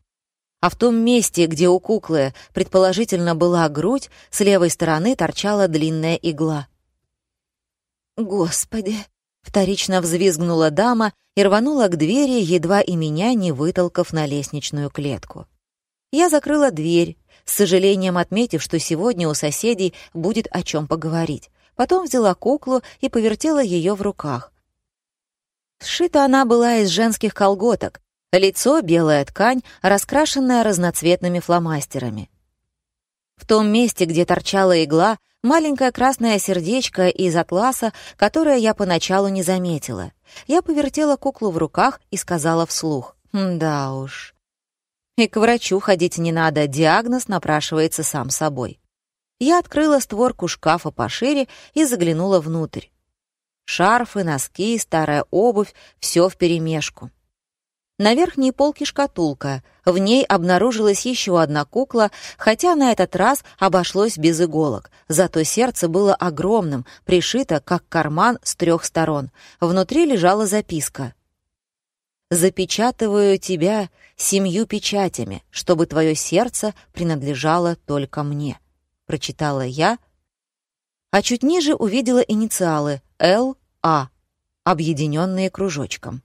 а в том месте, где у куклы предположительно была грудь, с левой стороны торчала длинная игла. «Господи!» — вторично взвизгнула дама и рванула к двери, едва и меня не вытолкав на лестничную клетку. Я закрыла дверь, с сожалением отметив, что сегодня у соседей будет о чем поговорить. Потом взяла куклу и повертела ее в руках. Сшита она была из женских колготок, лицо — белая ткань, раскрашенная разноцветными фломастерами. В том месте, где торчала игла, маленькое красное сердечко из атласа, которое я поначалу не заметила. Я повертела куклу в руках и сказала вслух. «Да уж». И к врачу ходить не надо, диагноз напрашивается сам собой. Я открыла створку шкафа пошире и заглянула внутрь. Шарфы, носки, старая обувь — все вперемешку. На верхней полке шкатулка. В ней обнаружилась еще одна кукла, хотя на этот раз обошлось без иголок. Зато сердце было огромным, пришито, как карман с трех сторон. Внутри лежала записка. «Запечатываю тебя семью печатями, чтобы твое сердце принадлежало только мне», — прочитала я, а чуть ниже увидела инициалы «Л.А», объединенные кружочком.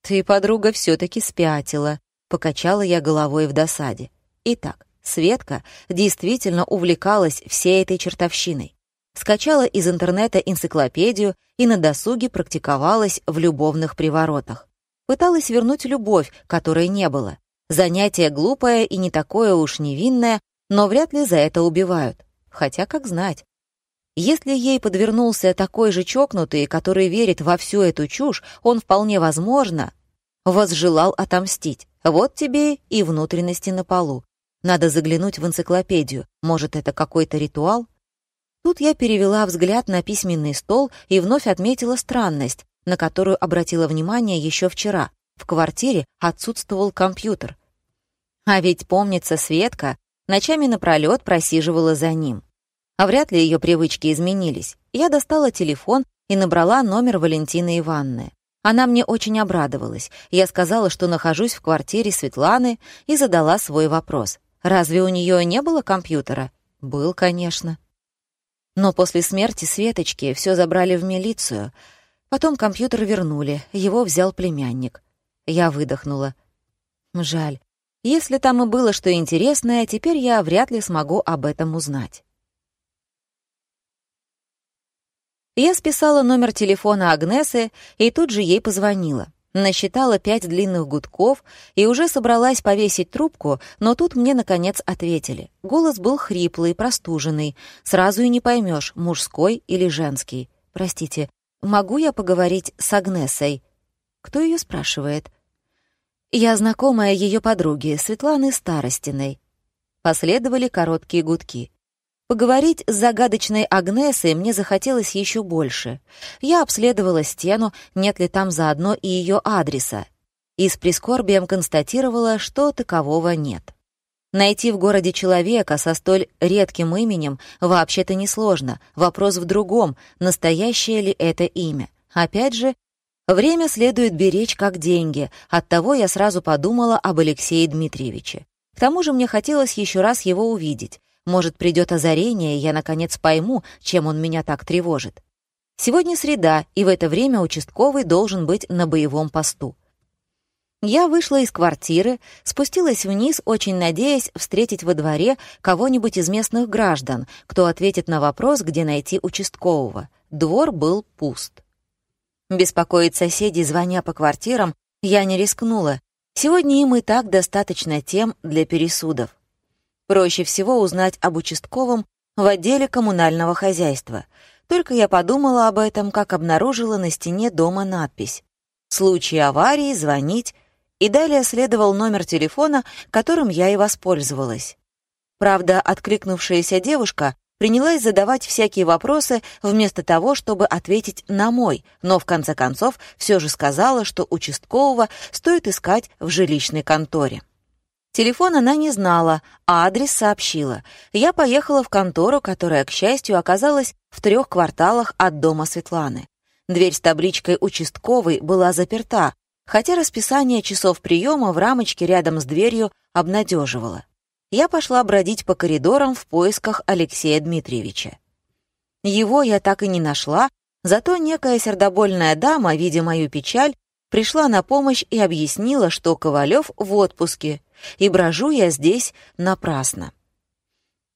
«Ты, подруга, все-таки спятила», — покачала я головой в досаде. Итак, Светка действительно увлекалась всей этой чертовщиной. Скачала из интернета энциклопедию и на досуге практиковалась в любовных приворотах. Пыталась вернуть любовь, которой не было. Занятие глупое и не такое уж невинное, но вряд ли за это убивают. Хотя, как знать. Если ей подвернулся такой же чокнутый, который верит во всю эту чушь, он вполне возможно возжелал отомстить. Вот тебе и внутренности на полу. Надо заглянуть в энциклопедию. Может, это какой-то ритуал? Тут я перевела взгляд на письменный стол и вновь отметила странность, на которую обратила внимание еще вчера. В квартире отсутствовал компьютер. А ведь, помнится, Светка ночами напролёт просиживала за ним. А вряд ли ее привычки изменились. Я достала телефон и набрала номер Валентины Ивановны. Она мне очень обрадовалась. Я сказала, что нахожусь в квартире Светланы и задала свой вопрос. Разве у нее не было компьютера? Был, конечно. Но после смерти Светочки все забрали в милицию. Потом компьютер вернули, его взял племянник. Я выдохнула. Жаль. Если там и было что интересное, теперь я вряд ли смогу об этом узнать. Я списала номер телефона Агнесы и тут же ей позвонила. Насчитала пять длинных гудков и уже собралась повесить трубку, но тут мне, наконец, ответили. Голос был хриплый, простуженный. Сразу и не поймешь, мужской или женский. «Простите, могу я поговорить с Агнесой?» Кто ее спрашивает? «Я знакомая ее подруги, Светланы Старостиной». Последовали короткие гудки. Поговорить с загадочной Агнесой мне захотелось еще больше. Я обследовала стену, нет ли там заодно и ее адреса, и с прискорбием констатировала, что такового нет. Найти в городе человека со столь редким именем вообще-то несложно. Вопрос в другом, настоящее ли это имя. Опять же, время следует беречь как деньги, оттого я сразу подумала об Алексее Дмитриевиче. К тому же мне хотелось еще раз его увидеть. Может, придет озарение, и я, наконец, пойму, чем он меня так тревожит. Сегодня среда, и в это время участковый должен быть на боевом посту. Я вышла из квартиры, спустилась вниз, очень надеясь встретить во дворе кого-нибудь из местных граждан, кто ответит на вопрос, где найти участкового. Двор был пуст. Беспокоить соседей, звоня по квартирам, я не рискнула. Сегодня им и так достаточно тем для пересудов. Проще всего узнать об участковом в отделе коммунального хозяйства. Только я подумала об этом, как обнаружила на стене дома надпись «В случае аварии звонить», и далее следовал номер телефона, которым я и воспользовалась. Правда, откликнувшаяся девушка принялась задавать всякие вопросы вместо того, чтобы ответить на мой, но в конце концов все же сказала, что участкового стоит искать в жилищной конторе. Телефон она не знала, а адрес сообщила. Я поехала в контору, которая, к счастью, оказалась в трех кварталах от дома Светланы. Дверь с табличкой «Участковый» была заперта, хотя расписание часов приема в рамочке рядом с дверью обнадеживало. Я пошла бродить по коридорам в поисках Алексея Дмитриевича. Его я так и не нашла, зато некая сердобольная дама, видя мою печаль, пришла на помощь и объяснила, что Ковалев в отпуске — и брожу я здесь напрасно.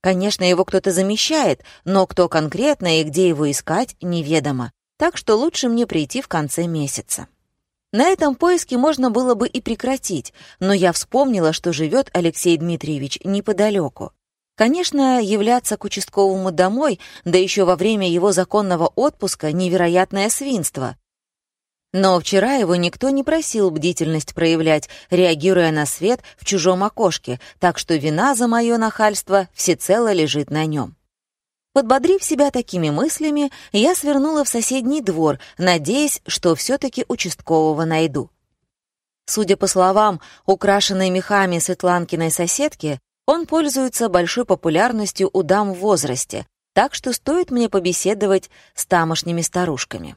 Конечно, его кто-то замещает, но кто конкретно и где его искать, неведомо, так что лучше мне прийти в конце месяца. На этом поиске можно было бы и прекратить, но я вспомнила, что живет Алексей Дмитриевич неподалеку. Конечно, являться к участковому домой, да еще во время его законного отпуска, невероятное свинство. Но вчера его никто не просил бдительность проявлять, реагируя на свет в чужом окошке, так что вина за мое нахальство всецело лежит на нем. Подбодрив себя такими мыслями, я свернула в соседний двор, надеясь, что все-таки участкового найду. Судя по словам украшенной мехами Светланкиной соседки, он пользуется большой популярностью у дам в возрасте, так что стоит мне побеседовать с тамошними старушками.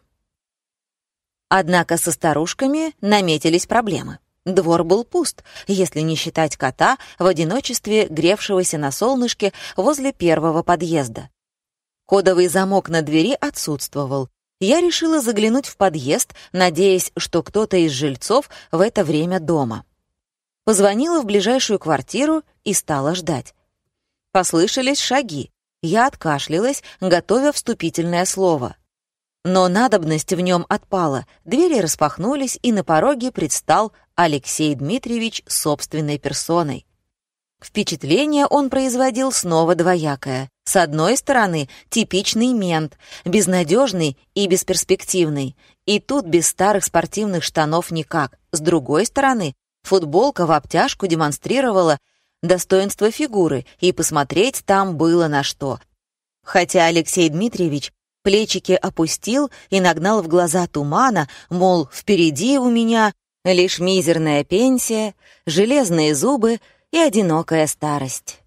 Однако со старушками наметились проблемы. Двор был пуст, если не считать кота в одиночестве, гревшегося на солнышке возле первого подъезда. Кодовый замок на двери отсутствовал. Я решила заглянуть в подъезд, надеясь, что кто-то из жильцов в это время дома. Позвонила в ближайшую квартиру и стала ждать. Послышались шаги. Я откашлялась, готовя вступительное слово. Но надобность в нем отпала, двери распахнулись, и на пороге предстал Алексей Дмитриевич собственной персоной. Впечатление он производил снова двоякое. С одной стороны, типичный мент, безнадежный и бесперспективный. И тут без старых спортивных штанов никак. С другой стороны, футболка в обтяжку демонстрировала достоинство фигуры, и посмотреть там было на что. Хотя Алексей Дмитриевич плечики опустил и нагнал в глаза тумана, мол, впереди у меня лишь мизерная пенсия, железные зубы и одинокая старость.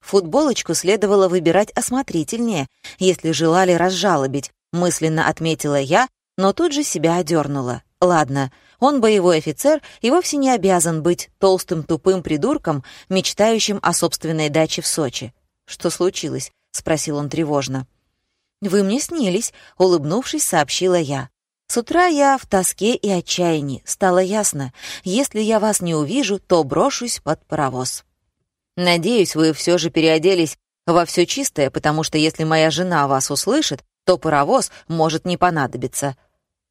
Футболочку следовало выбирать осмотрительнее, если желали разжалобить, мысленно отметила я, но тут же себя одернула. Ладно, он боевой офицер и вовсе не обязан быть толстым тупым придурком, мечтающим о собственной даче в Сочи. «Что случилось?» — спросил он тревожно. «Вы мне снились», — улыбнувшись, сообщила я. С утра я в тоске и отчаянии. Стало ясно, если я вас не увижу, то брошусь под паровоз. Надеюсь, вы все же переоделись во все чистое, потому что если моя жена вас услышит, то паровоз может не понадобиться.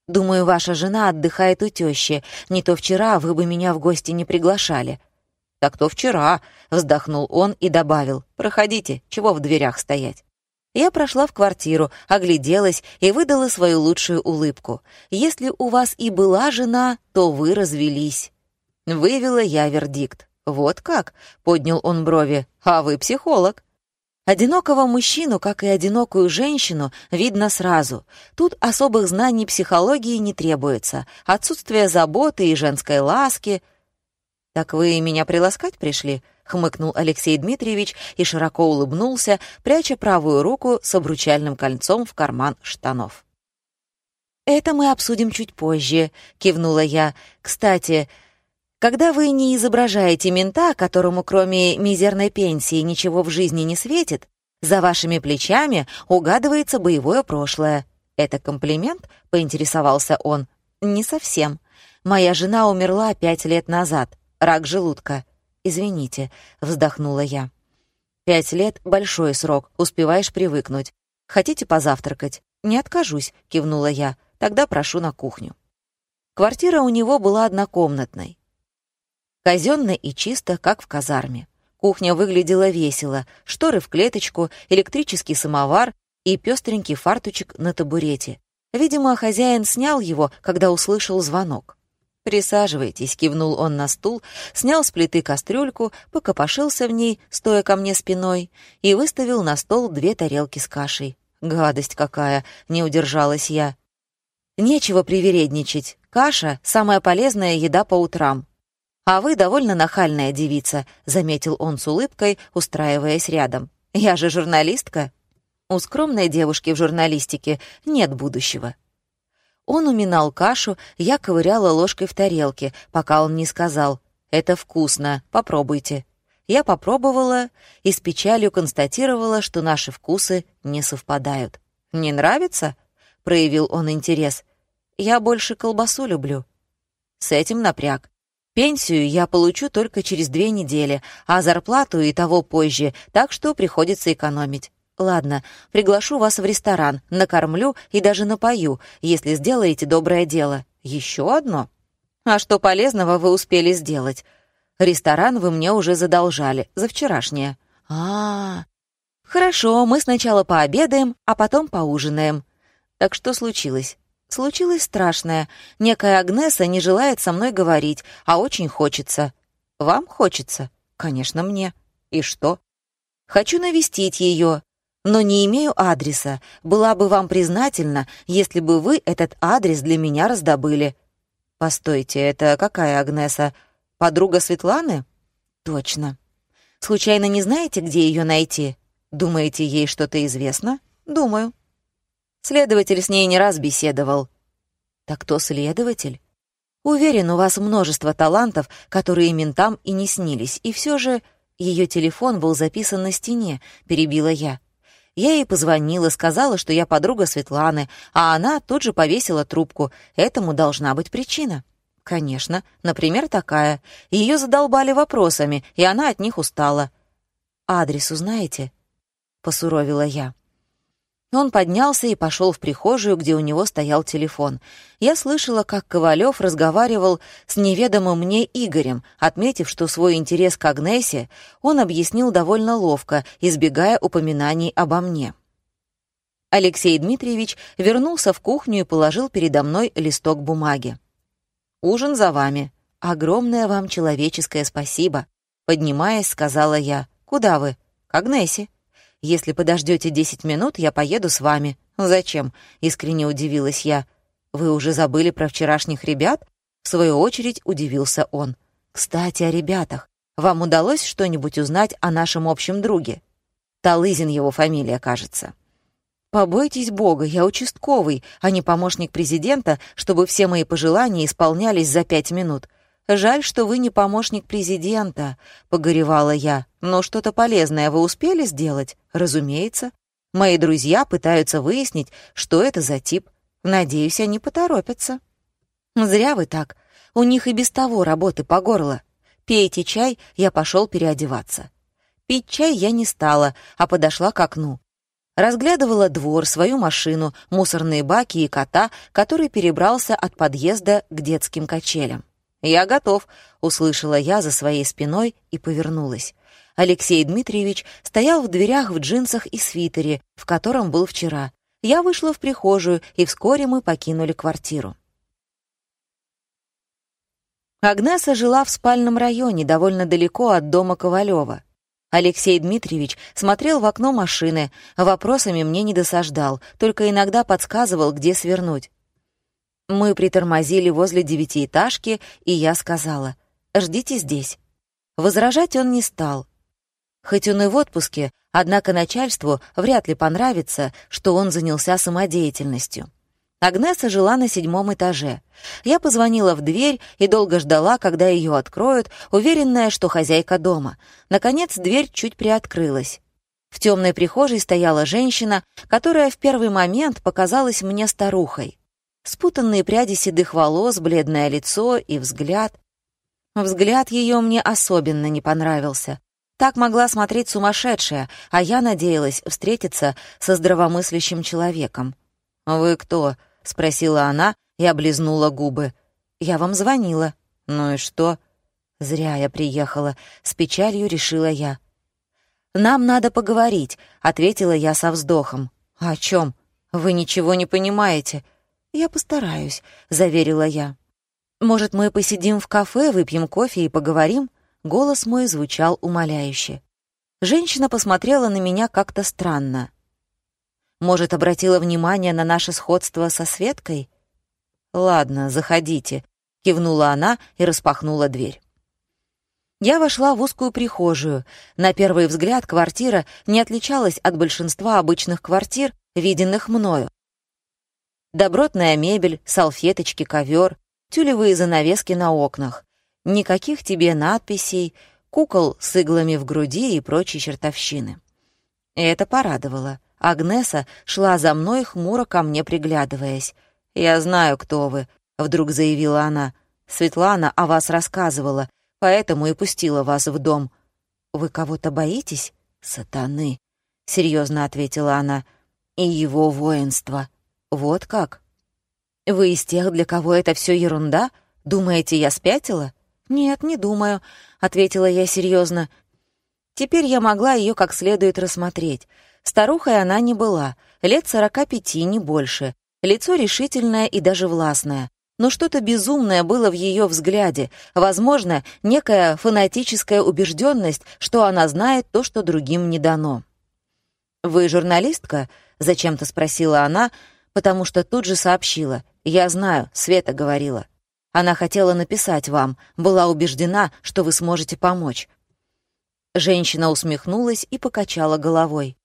Думаю, ваша жена отдыхает у тещи. Не то вчера вы бы меня в гости не приглашали». «Так то вчера», — вздохнул он и добавил. «Проходите, чего в дверях стоять?» Я прошла в квартиру, огляделась и выдала свою лучшую улыбку. «Если у вас и была жена, то вы развелись». Вывела я вердикт. «Вот как?» — поднял он брови. «А вы психолог». Одинокого мужчину, как и одинокую женщину, видно сразу. Тут особых знаний психологии не требуется. Отсутствие заботы и женской ласки. «Так вы меня приласкать пришли?» — хмыкнул Алексей Дмитриевич и широко улыбнулся, пряча правую руку с обручальным кольцом в карман штанов. «Это мы обсудим чуть позже», — кивнула я. «Кстати, когда вы не изображаете мента, которому кроме мизерной пенсии ничего в жизни не светит, за вашими плечами угадывается боевое прошлое. Это комплимент?» — поинтересовался он. «Не совсем. Моя жена умерла пять лет назад. Рак желудка. Извините», — вздохнула я. «Пять лет — большой срок, успеваешь привыкнуть. Хотите позавтракать?» «Не откажусь», — кивнула я. «Тогда прошу на кухню». Квартира у него была однокомнатной. Казенно и чисто, как в казарме. Кухня выглядела весело. Шторы в клеточку, электрический самовар и пестренький фартучек на табурете. Видимо, хозяин снял его, когда услышал звонок. «Присаживайтесь», — кивнул он на стул, снял с плиты кастрюльку, покопошился в ней, стоя ко мне спиной, и выставил на стол две тарелки с кашей. «Гадость какая!» — не удержалась я. «Нечего привередничать. Каша — самая полезная еда по утрам. «А вы довольно нахальная девица», — заметил он с улыбкой, устраиваясь рядом. «Я же журналистка». У скромной девушки в журналистике нет будущего. Он уминал кашу, я ковыряла ложкой в тарелке, пока он не сказал «Это вкусно, попробуйте». Я попробовала и с печалью констатировала, что наши вкусы не совпадают. «Не нравится?» — проявил он интерес. «Я больше колбасу люблю». С этим напряг. Пенсию я получу только через две недели, а зарплату и того позже, так что приходится экономить. Ладно, приглашу вас в ресторан, накормлю и даже напою, если сделаете доброе дело. Еще одно? А что полезного вы успели сделать? Ресторан вы мне уже задолжали, за вчерашнее. А, -а, а Хорошо, мы сначала пообедаем, а потом поужинаем. Так что случилось? Случилось страшное. Некая Агнеса не желает со мной говорить, а очень хочется. Вам хочется? Конечно, мне. И что? Хочу навестить ее, но не имею адреса. Была бы вам признательна, если бы вы этот адрес для меня раздобыли. Постойте, это какая Агнеса? Подруга Светланы? Точно. Случайно не знаете, где ее найти? Думаете, ей что-то известно? Думаю. Следователь с ней не раз беседовал. Так кто следователь? Уверен, у вас множество талантов, которые ментам и не снились, и все же ее телефон был записан на стене, перебила я. Я ей позвонила, сказала, что я подруга Светланы, а она тут же повесила трубку. Этому должна быть причина. Конечно, например, такая. Ее задолбали вопросами, и она от них устала. «Адрес узнаете?» — посуровила я. Он поднялся и пошел в прихожую, где у него стоял телефон. Я слышала, как Ковалев разговаривал с неведомым мне Игорем, отметив, что свой интерес к Агнесе он объяснил довольно ловко, избегая упоминаний обо мне. Алексей Дмитриевич вернулся в кухню и положил передо мной листок бумаги. «Ужин за вами. Огромное вам человеческое спасибо», — поднимаясь, сказала я. «Куда вы?» «К Агнесе». Если подождете десять минут, я поеду с вами». «Зачем?» — искренне удивилась я. «Вы уже забыли про вчерашних ребят?» В свою очередь удивился он. «Кстати, о ребятах. Вам удалось что-нибудь узнать о нашем общем друге?» Талызин его фамилия, кажется. «Побойтесь Бога, я участковый, а не помощник президента, чтобы все мои пожелания исполнялись за пять минут. «Жаль, что вы не помощник президента», — погоревала я. «Но что-то полезное вы успели сделать?» «Разумеется. Мои друзья пытаются выяснить, что это за тип. Надеюсь, они поторопятся». «Зря вы так. У них и без того работы по горло. Пейте чай, я пошел переодеваться». Пить чай я не стала, а подошла к окну. Разглядывала двор, свою машину, мусорные баки и кота, который перебрался от подъезда к детским качелям. «Я готов», — услышала я за своей спиной и повернулась. Алексей Дмитриевич стоял в дверях в джинсах и свитере, в котором был вчера. Я вышла в прихожую, и вскоре мы покинули квартиру. Агнеса жила в спальном районе, довольно далеко от дома Ковалева. Алексей Дмитриевич смотрел в окно машины, вопросами мне не досаждал, только иногда подсказывал, где свернуть. Мы притормозили возле девятиэтажки, и я сказала, «Ждите здесь». Возражать он не стал. Хоть он и в отпуске, однако начальству вряд ли понравится, что он занялся самодеятельностью. Агнеса жила на седьмом этаже. Я позвонила в дверь и долго ждала, когда ее откроют, уверенная, что хозяйка дома. Наконец дверь чуть приоткрылась. В темной прихожей стояла женщина, которая в первый момент показалась мне старухой. Спутанные пряди седых волос, бледное лицо и взгляд. Взгляд ее мне особенно не понравился. Так могла смотреть сумасшедшая, а я надеялась встретиться со здравомыслящим человеком. «Вы кто?» — спросила она и облизнула губы. «Я вам звонила». «Ну и что?» «Зря я приехала», — с печалью решила я. «Нам надо поговорить», — ответила я со вздохом. «О чем? Вы ничего не понимаете», «Я постараюсь», — заверила я. «Может, мы посидим в кафе, выпьем кофе и поговорим?» Голос мой звучал умоляюще. Женщина посмотрела на меня как-то странно. Может, обратила внимание на наше сходство со Светкой? «Ладно, заходите», — кивнула она и распахнула дверь. Я вошла в узкую прихожую. На первый взгляд квартира не отличалась от большинства обычных квартир, виденных мною. Добротная мебель, салфеточки, ковер, тюлевые занавески на окнах. Никаких тебе надписей, кукол с иглами в груди и прочей чертовщины. Это порадовало. Агнеса шла за мной, хмуро ко мне приглядываясь. «Я знаю, кто вы», — вдруг заявила она. «Светлана о вас рассказывала, поэтому и пустила вас в дом». «Вы кого-то боитесь?» «Сатаны», — серьезно ответила она. «И его воинство». «Вот как? Вы из тех, для кого это все ерунда? Думаете, я спятила?» «Нет, не думаю», — ответила я серьезно. Теперь я могла ее как следует рассмотреть. Старухой она не была, лет сорока пяти, не больше. Лицо решительное и даже властное. Но что-то безумное было в ее взгляде, возможно, некая фанатическая убежденность, что она знает то, что другим не дано. «Вы журналистка?» — зачем-то спросила она, — потому что тут же сообщила. «Я знаю, Света говорила. Она хотела написать вам, была убеждена, что вы сможете помочь». Женщина усмехнулась и покачала головой.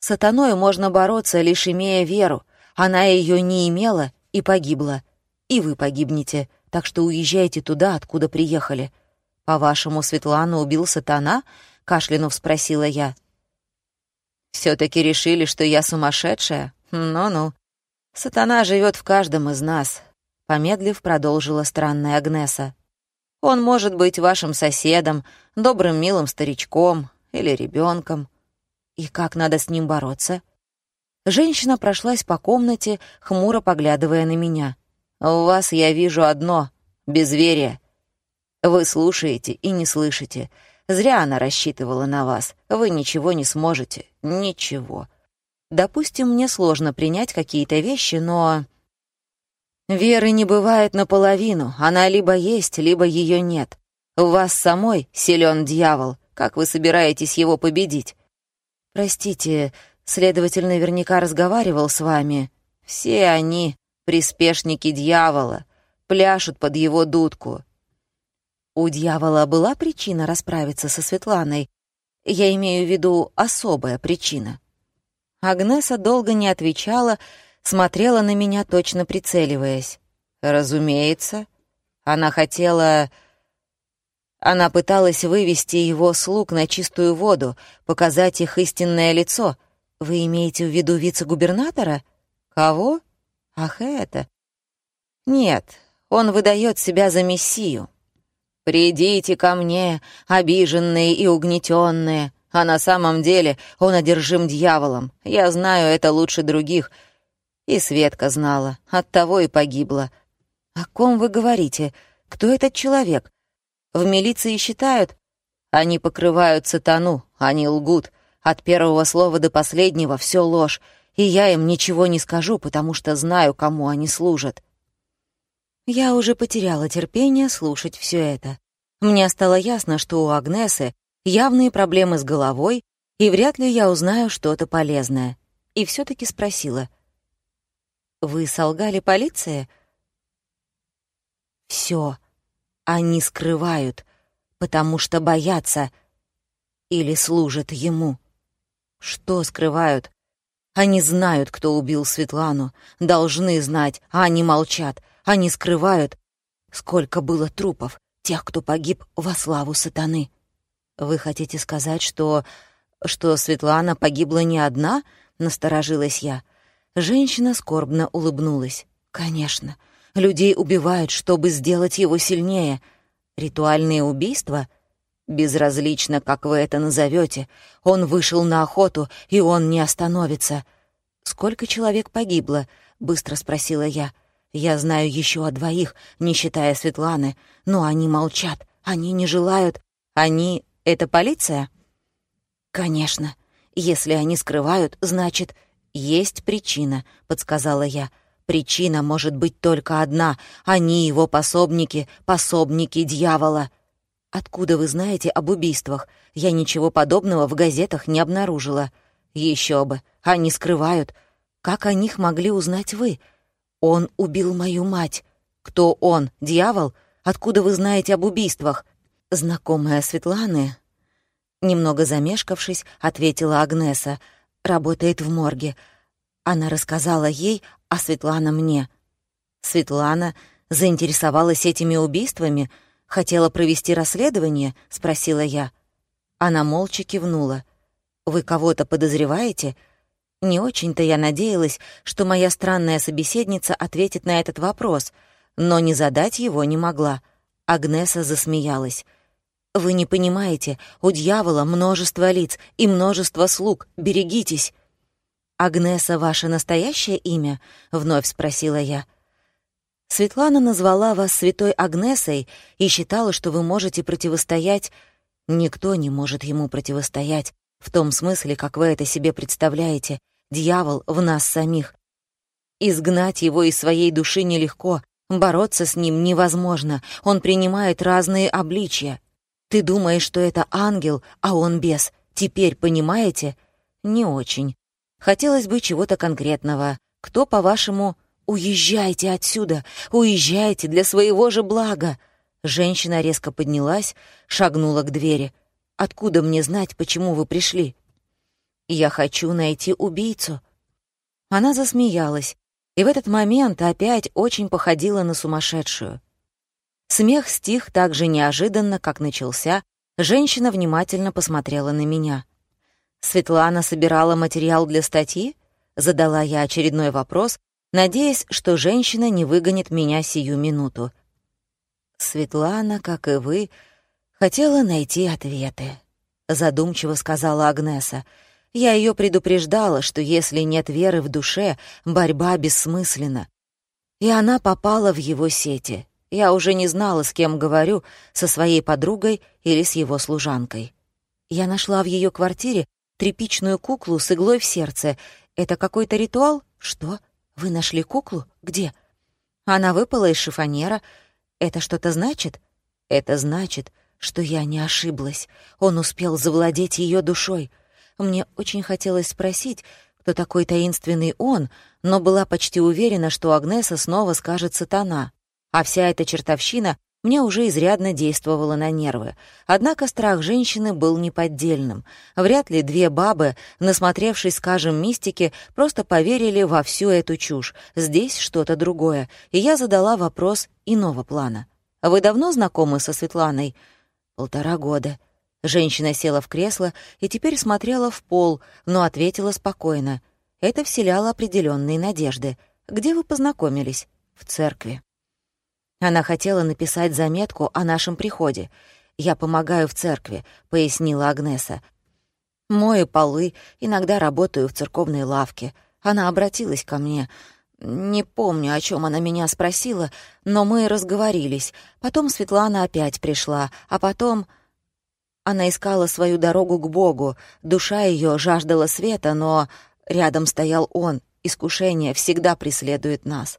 «Сатаною можно бороться, лишь имея веру. Она ее не имела и погибла. И вы погибнете, так что уезжайте туда, откуда приехали». «По-вашему, Светлану убил сатана?» — кашлянув спросила я. «Все-таки решили, что я сумасшедшая? Ну-ну. «Сатана живет в каждом из нас», — помедлив продолжила странная Агнеса. «Он может быть вашим соседом, добрым милым старичком или ребенком. И как надо с ним бороться?» Женщина прошлась по комнате, хмуро поглядывая на меня. «У вас я вижу одно — безверие. Вы слушаете и не слышите. Зря она рассчитывала на вас. Вы ничего не сможете. Ничего. Допустим, мне сложно принять какие-то вещи, но... Веры не бывает наполовину. Она либо есть, либо ее нет. У вас самой силен дьявол. Как вы собираетесь его победить? Простите, следователь наверняка разговаривал с вами. Все они приспешники дьявола, пляшут под его дудку. У дьявола была причина расправиться со Светланой. Я имею в виду особая причина. Агнеса долго не отвечала, смотрела на меня, точно прицеливаясь. Разумеется, она хотела... Она пыталась вывести его слуг на чистую воду, показать их истинное лицо. Вы имеете в виду вице-губернатора? Кого? Ах, это... Нет, он выдает себя за мессию. «Придите ко мне, обиженные и угнетенные», а на самом деле он одержим дьяволом. Я знаю это лучше других. И Светка знала, оттого и погибла. О ком вы говорите? Кто этот человек? В милиции считают? Они покрывают сатану, они лгут. От первого слова до последнего все ложь, и я им ничего не скажу, потому что знаю, кому они служат. Я уже потеряла терпение слушать все это. Мне стало ясно, что у Агнесы явные проблемы с головой, и вряд ли я узнаю что-то полезное. И все таки спросила. «Вы солгали полиции?» Все, Они скрывают, потому что боятся или служат ему. Что скрывают? Они знают, кто убил Светлану, должны знать, а они молчат. Они скрывают, сколько было трупов, тех, кто погиб во славу сатаны. Вы хотите сказать, что... что Светлана погибла не одна? Насторожилась я. Женщина скорбно улыбнулась. Конечно. Людей убивают, чтобы сделать его сильнее. Ритуальные убийства? Безразлично, как вы это назовете. Он вышел на охоту, и он не остановится. Сколько человек погибло? Быстро спросила я. Я знаю еще о двоих, не считая Светланы, но они молчат, они не желают, они — это полиция? Конечно. Если они скрывают, значит, есть причина, подсказала я. Причина может быть только одна. Они его пособники, пособники дьявола. Откуда вы знаете об убийствах? Я ничего подобного в газетах не обнаружила. Еще бы, они скрывают. Как о них могли узнать вы? Он убил мою мать. Кто он? Дьявол? Откуда вы знаете об убийствах? Знакомая Светланы, немного замешкавшись, ответила Агнеса. Работает в морге. Она рассказала ей, а Светлана мне. Светлана заинтересовалась этими убийствами, хотела провести расследование, спросила я. Она молча кивнула. Вы кого-то подозреваете? Не очень-то я надеялась, что моя странная собеседница ответит на этот вопрос, но не задать его не могла. Агнеса засмеялась. «Вы не понимаете, у дьявола множество лиц и множество слуг. Берегитесь!» «Агнеса — ваше настоящее имя?» — вновь спросила я. Светлана назвала вас святой Агнесой и считала, что вы можете противостоять... Никто не может ему противостоять, в том смысле, как вы это себе представляете. Дьявол в нас самих. Изгнать его из своей души нелегко, бороться с ним невозможно, он принимает разные обличья. Ты думаешь, что это ангел, а он бес. Теперь понимаете? Не очень. Хотелось бы чего-то конкретного. Кто, по-вашему, уезжайте отсюда, уезжайте для своего же блага? Женщина резко поднялась, шагнула к двери. Откуда мне знать, почему вы пришли? Я хочу найти убийцу». Она засмеялась, и в этот момент опять очень походила на сумасшедшую. Смех стих так же неожиданно, как начался, женщина внимательно посмотрела на меня. «Светлана собирала материал для статьи?» — задала я очередной вопрос, надеясь, что женщина не выгонит меня сию минуту. «Светлана, как и вы, хотела найти ответы», — задумчиво сказала Агнеса. Я ее предупреждала, что если нет веры в душе, борьба бессмысленна. И она попала в его сети. Я уже не знала, с кем говорю, со своей подругой или с его служанкой. Я нашла в ее квартире тряпичную куклу с иглой в сердце. Это какой-то ритуал? Что? Вы нашли куклу? Где? Она выпала из шифонера. Это что-то значит? Это значит, что я не ошиблась. Он успел завладеть ее душой. Мне очень хотелось спросить, кто такой таинственный он, но была почти уверена, что Агнеса снова скажет «сатана». А вся эта чертовщина мне уже изрядно действовала на нервы. Однако страх женщины был неподдельным. Вряд ли две бабы, насмотревшись, скажем, мистики, просто поверили во всю эту чушь. Здесь что-то другое. И я задала вопрос иного плана. «Вы давно знакомы со Светланой?» «Полтора года». Женщина села в кресло и теперь смотрела в пол, но ответила спокойно. Это вселяло определенные надежды. «Где вы познакомились?» «В церкви». Она хотела написать заметку о нашем приходе. «Я помогаю в церкви», — пояснила Агнеса. «Мою полы, иногда работаю в церковной лавке». Она обратилась ко мне. Не помню, о чем она меня спросила, но мы разговорились. Потом Светлана опять пришла, а потом... Она искала свою дорогу к Богу, душа ее жаждала света, но рядом стоял он. Искушение всегда преследует нас.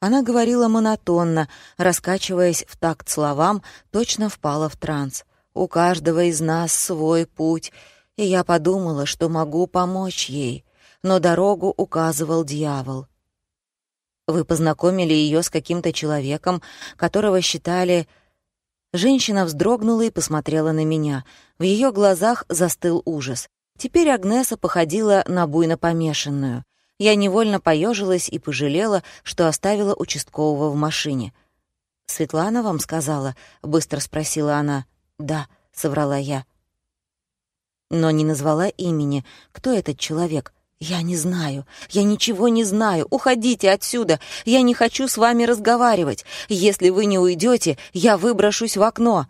Она говорила монотонно, раскачиваясь в такт словам, точно впала в транс. «У каждого из нас свой путь», и я подумала, что могу помочь ей, но дорогу указывал дьявол. Вы познакомили ее с каким-то человеком, которого считали... Женщина вздрогнула и посмотрела на меня. В ее глазах застыл ужас. Теперь Агнеса походила на буйно помешанную. Я невольно поежилась и пожалела, что оставила участкового в машине. «Светлана вам сказала?» — быстро спросила она. «Да», — соврала я. Но не назвала имени. Кто этот человек? «Я не знаю. Я ничего не знаю. Уходите отсюда. Я не хочу с вами разговаривать. Если вы не уйдете, я выброшусь в окно».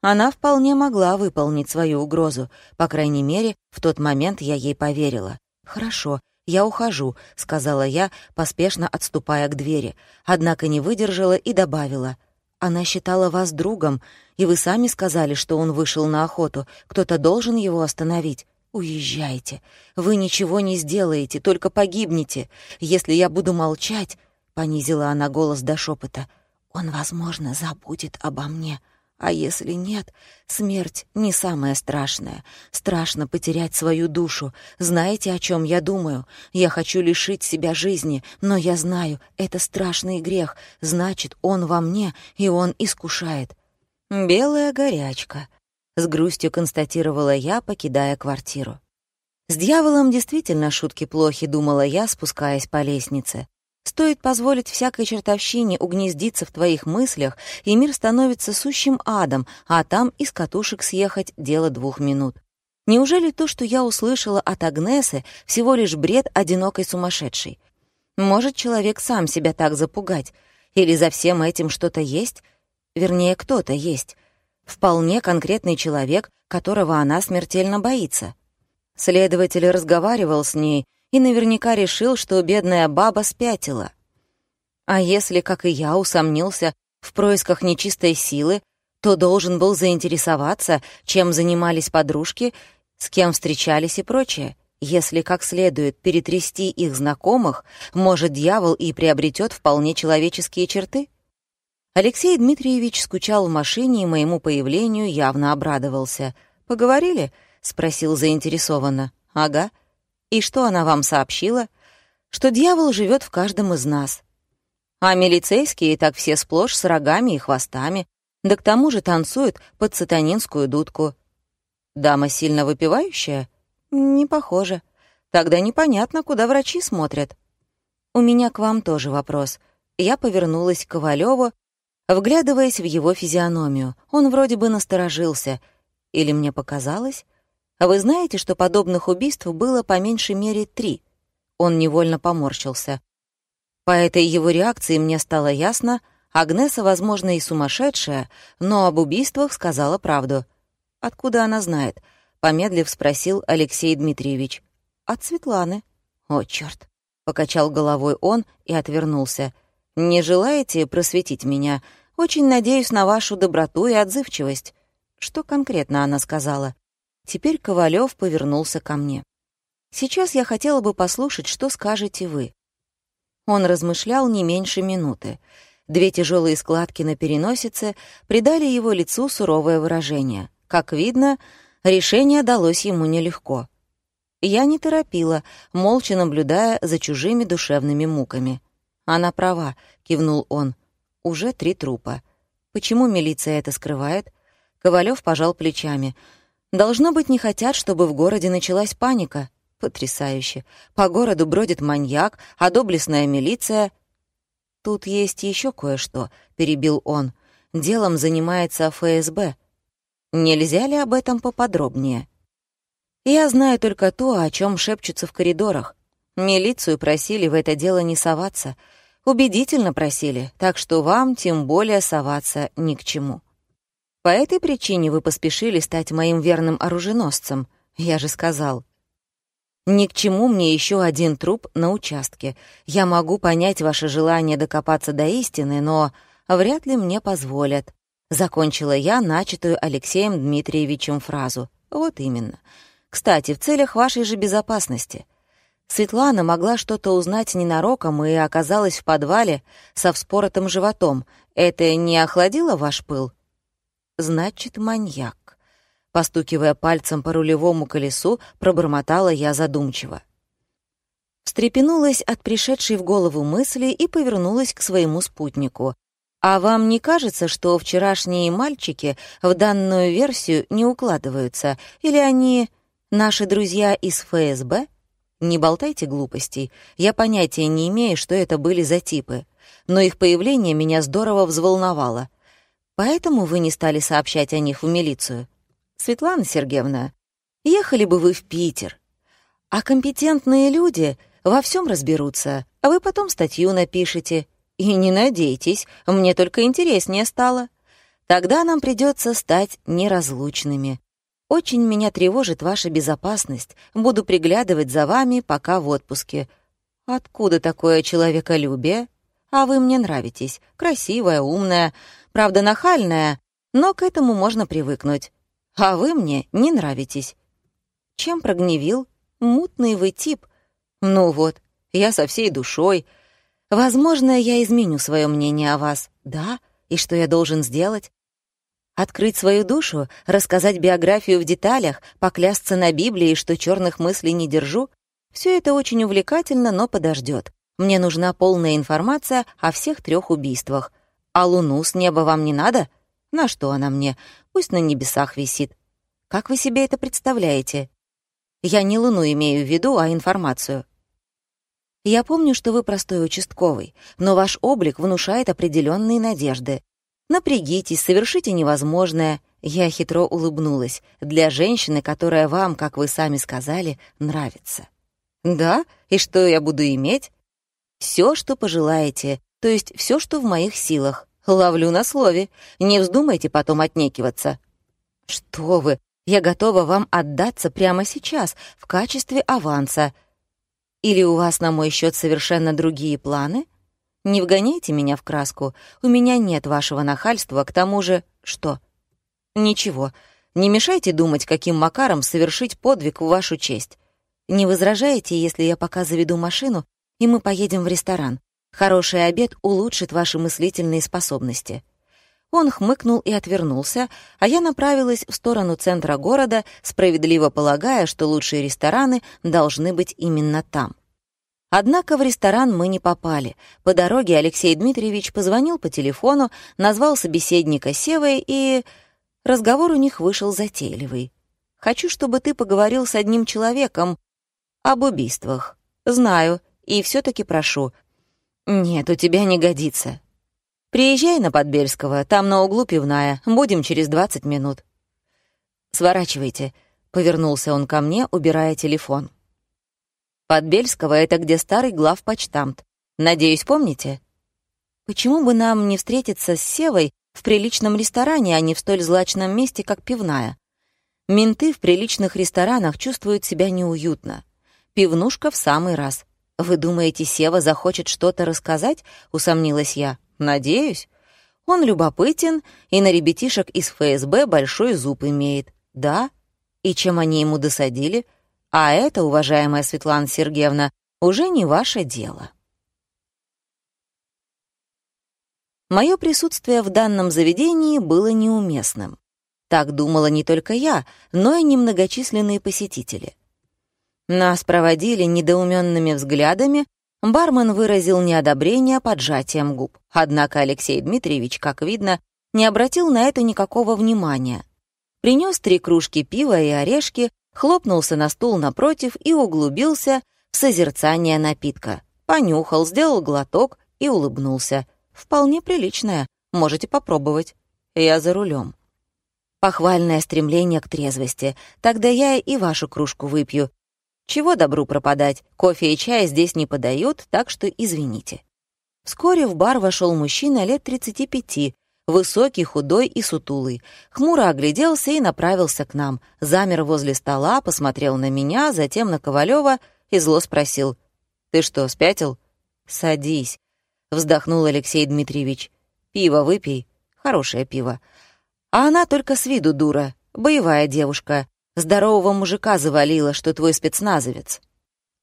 Она вполне могла выполнить свою угрозу. По крайней мере, в тот момент я ей поверила. «Хорошо, «Я ухожу», — сказала я, поспешно отступая к двери, однако не выдержала и добавила. «Она считала вас другом, и вы сами сказали, что он вышел на охоту. Кто-то должен его остановить. Уезжайте. Вы ничего не сделаете, только погибнете. Если я буду молчать...» — понизила она голос до шепота. «Он, возможно, забудет обо мне». А если нет, смерть не самое страшное. Страшно потерять свою душу. Знаете, о чем я думаю? Я хочу лишить себя жизни, но я знаю, это страшный грех. Значит, он во мне, и он искушает. Белая горячка. С грустью констатировала я, покидая квартиру. С дьяволом действительно шутки плохи, думала я, спускаясь по лестнице. Стоит позволить всякой чертовщине угнездиться в твоих мыслях, и мир становится сущим адом, а там из катушек съехать — дело двух минут. Неужели то, что я услышала от Агнесы, всего лишь бред одинокой сумасшедшей? Может человек сам себя так запугать? Или за всем этим что-то есть? Вернее, кто-то есть. Вполне конкретный человек, которого она смертельно боится. Следователь разговаривал с ней — и наверняка решил, что бедная баба спятила. А если, как и я, усомнился в происках нечистой силы, то должен был заинтересоваться, чем занимались подружки, с кем встречались и прочее. Если как следует перетрясти их знакомых, может, дьявол и приобретет вполне человеческие черты? Алексей Дмитриевич скучал в машине и моему появлению явно обрадовался. «Поговорили?» — спросил заинтересованно. «Ага», и что она вам сообщила? Что дьявол живет в каждом из нас. А милицейские так все сплошь с рогами и хвостами, да к тому же танцуют под сатанинскую дудку. Дама сильно выпивающая? Не похоже. Тогда непонятно, куда врачи смотрят. У меня к вам тоже вопрос. Я повернулась к Ковалёву, вглядываясь в его физиономию. Он вроде бы насторожился. Или мне показалось? А вы знаете, что подобных убийств было по меньшей мере три? Он невольно поморщился. По этой его реакции мне стало ясно, Агнеса, возможно, и сумасшедшая, но об убийствах сказала правду. Откуда она знает? помедлив спросил Алексей Дмитриевич. «От Светланы». «О, чёрт!» — покачал головой он и отвернулся. «Не желаете просветить меня? Очень надеюсь на вашу доброту и отзывчивость». Что конкретно она сказала? Теперь Ковалев повернулся ко мне. «Сейчас я хотела бы послушать, что скажете вы». Он размышлял не меньше минуты. Две тяжелые складки на переносице придали его лицу суровое выражение. Как видно, решение далось ему нелегко. Я не торопила, молча наблюдая за чужими душевными муками. «Она права», — кивнул он. «Уже три трупа. Почему милиция это скрывает?» Ковалев пожал плечами. «Должно быть, не хотят, чтобы в городе началась паника. Потрясающе. По городу бродит маньяк, а доблестная милиция...» «Тут есть еще кое-что», — перебил он. «Делом занимается ФСБ. Нельзя ли об этом поподробнее?» Я знаю только то, о чем шепчутся в коридорах. Милицию просили в это дело не соваться. Убедительно просили, так что вам тем более соваться ни к чему. По этой причине вы поспешили стать моим верным оруженосцем, я же сказал. Ни к чему мне еще один труп на участке. Я могу понять ваше желание докопаться до истины, но вряд ли мне позволят. Закончила я начатую Алексеем Дмитриевичем фразу. Вот именно. Кстати, в целях вашей же безопасности. Светлана могла что-то узнать ненароком и оказалась в подвале со вспоротым животом. Это не охладило ваш пыл? Значит, маньяк. Постукивая пальцем по рулевому колесу, пробормотала я задумчиво. Встрепенулась от пришедшей в голову мысли и повернулась к своему спутнику. «А вам не кажется, что вчерашние мальчики в данную версию не укладываются? Или они Наши друзья из ФСБ? Не болтайте глупостей. Я понятия не имею, что это были за типы. Но их появление меня здорово взволновало. Поэтому вы не стали сообщать о них в милицию. Светлана Сергеевна, ехали бы вы в Питер. А компетентные люди во всем разберутся, а вы потом статью напишете. И не надейтесь, мне только интереснее стало. Тогда нам придется стать неразлучными. Очень меня тревожит ваша безопасность. Буду приглядывать за вами, пока в отпуске. Откуда такое человеколюбие? А вы мне нравитесь. Красивая, умная, правда, нахальная, но к этому можно привыкнуть. А вы мне не нравитесь. Чем прогневил? Мутный вы тип. Ну вот, я со всей душой. Возможно, я изменю свое мнение о вас. Да? И что я должен сделать? Открыть свою душу, рассказать биографию в деталях, поклясться на Библии, что черных мыслей не держу — все это очень увлекательно, но подождет. Мне нужна полная информация о всех трех убийствах. А луну с неба вам не надо? На что она мне? Пусть на небесах висит. Как вы себе это представляете? Я не луну имею в виду, а информацию. Я помню, что вы простой участковый, но ваш облик внушает определенные надежды. Напрягитесь, совершите невозможное. Я хитро улыбнулась. Для женщины, которая вам, как вы сами сказали, нравится. Да? И что я буду иметь? Все, что пожелаете, то есть все, что в моих силах. Ловлю на слове. Не вздумайте потом отнекиваться. Что вы? Я готова вам отдаться прямо сейчас, в качестве аванса. Или у вас на мой счет совершенно другие планы? Не вгоняйте меня в краску. У меня нет вашего нахальства, к тому же... Что? Ничего. Не мешайте думать, каким макаром совершить подвиг в вашу честь. Не возражаете, если я пока заведу машину, и мы поедем в ресторан. Хороший обед улучшит ваши мыслительные способности». Он хмыкнул и отвернулся, а я направилась в сторону центра города, справедливо полагая, что лучшие рестораны должны быть именно там. Однако в ресторан мы не попали. По дороге Алексей Дмитриевич позвонил по телефону, назвал собеседника Севой, и разговор у них вышел затейливый. «Хочу, чтобы ты поговорил с одним человеком об убийствах. Знаю, и все таки прошу. Нет, у тебя не годится. Приезжай на Подбельского, там на углу пивная, будем через двадцать минут». «Сворачивайте», — повернулся он ко мне, убирая телефон. Подбельского — это где старый главпочтамт. Надеюсь, помните? Почему бы нам не встретиться с Севой в приличном ресторане, а не в столь злачном месте, как пивная? Менты в приличных ресторанах чувствуют себя неуютно. Пивнушка в самый раз. Вы думаете, Сева захочет что-то рассказать? Усомнилась я. Надеюсь. Он любопытен и на ребятишек из ФСБ большой зуб имеет. Да? И чем они ему досадили? А это, уважаемая Светлана Сергеевна, уже не ваше дело. Мое присутствие в данном заведении было неуместным. Так думала не только я, но и немногочисленные посетители. Нас проводили недоуменными взглядами, бармен выразил неодобрение поджатием губ. Однако Алексей Дмитриевич, как видно, не обратил на это никакого внимания. Принес три кружки пива и орешки, хлопнулся на стул напротив и углубился в созерцание напитка. Понюхал, сделал глоток и улыбнулся. Вполне приличное, можете попробовать. Я за рулем. Похвальное стремление к трезвости. Тогда я и вашу кружку выпью. Чего добру пропадать? Кофе и чай здесь не подают, так что извините. Вскоре в бар вошел мужчина лет 35, высокий, худой и сутулый. Хмуро огляделся и направился к нам. Замер возле стола, посмотрел на меня, затем на Ковалева и зло спросил. «Ты что, спятил?» «Садись», — вздохнул Алексей Дмитриевич. «Пиво выпей. Хорошее пиво. А она только с виду дура, боевая девушка. Здорового мужика завалила, что твой спецназовец».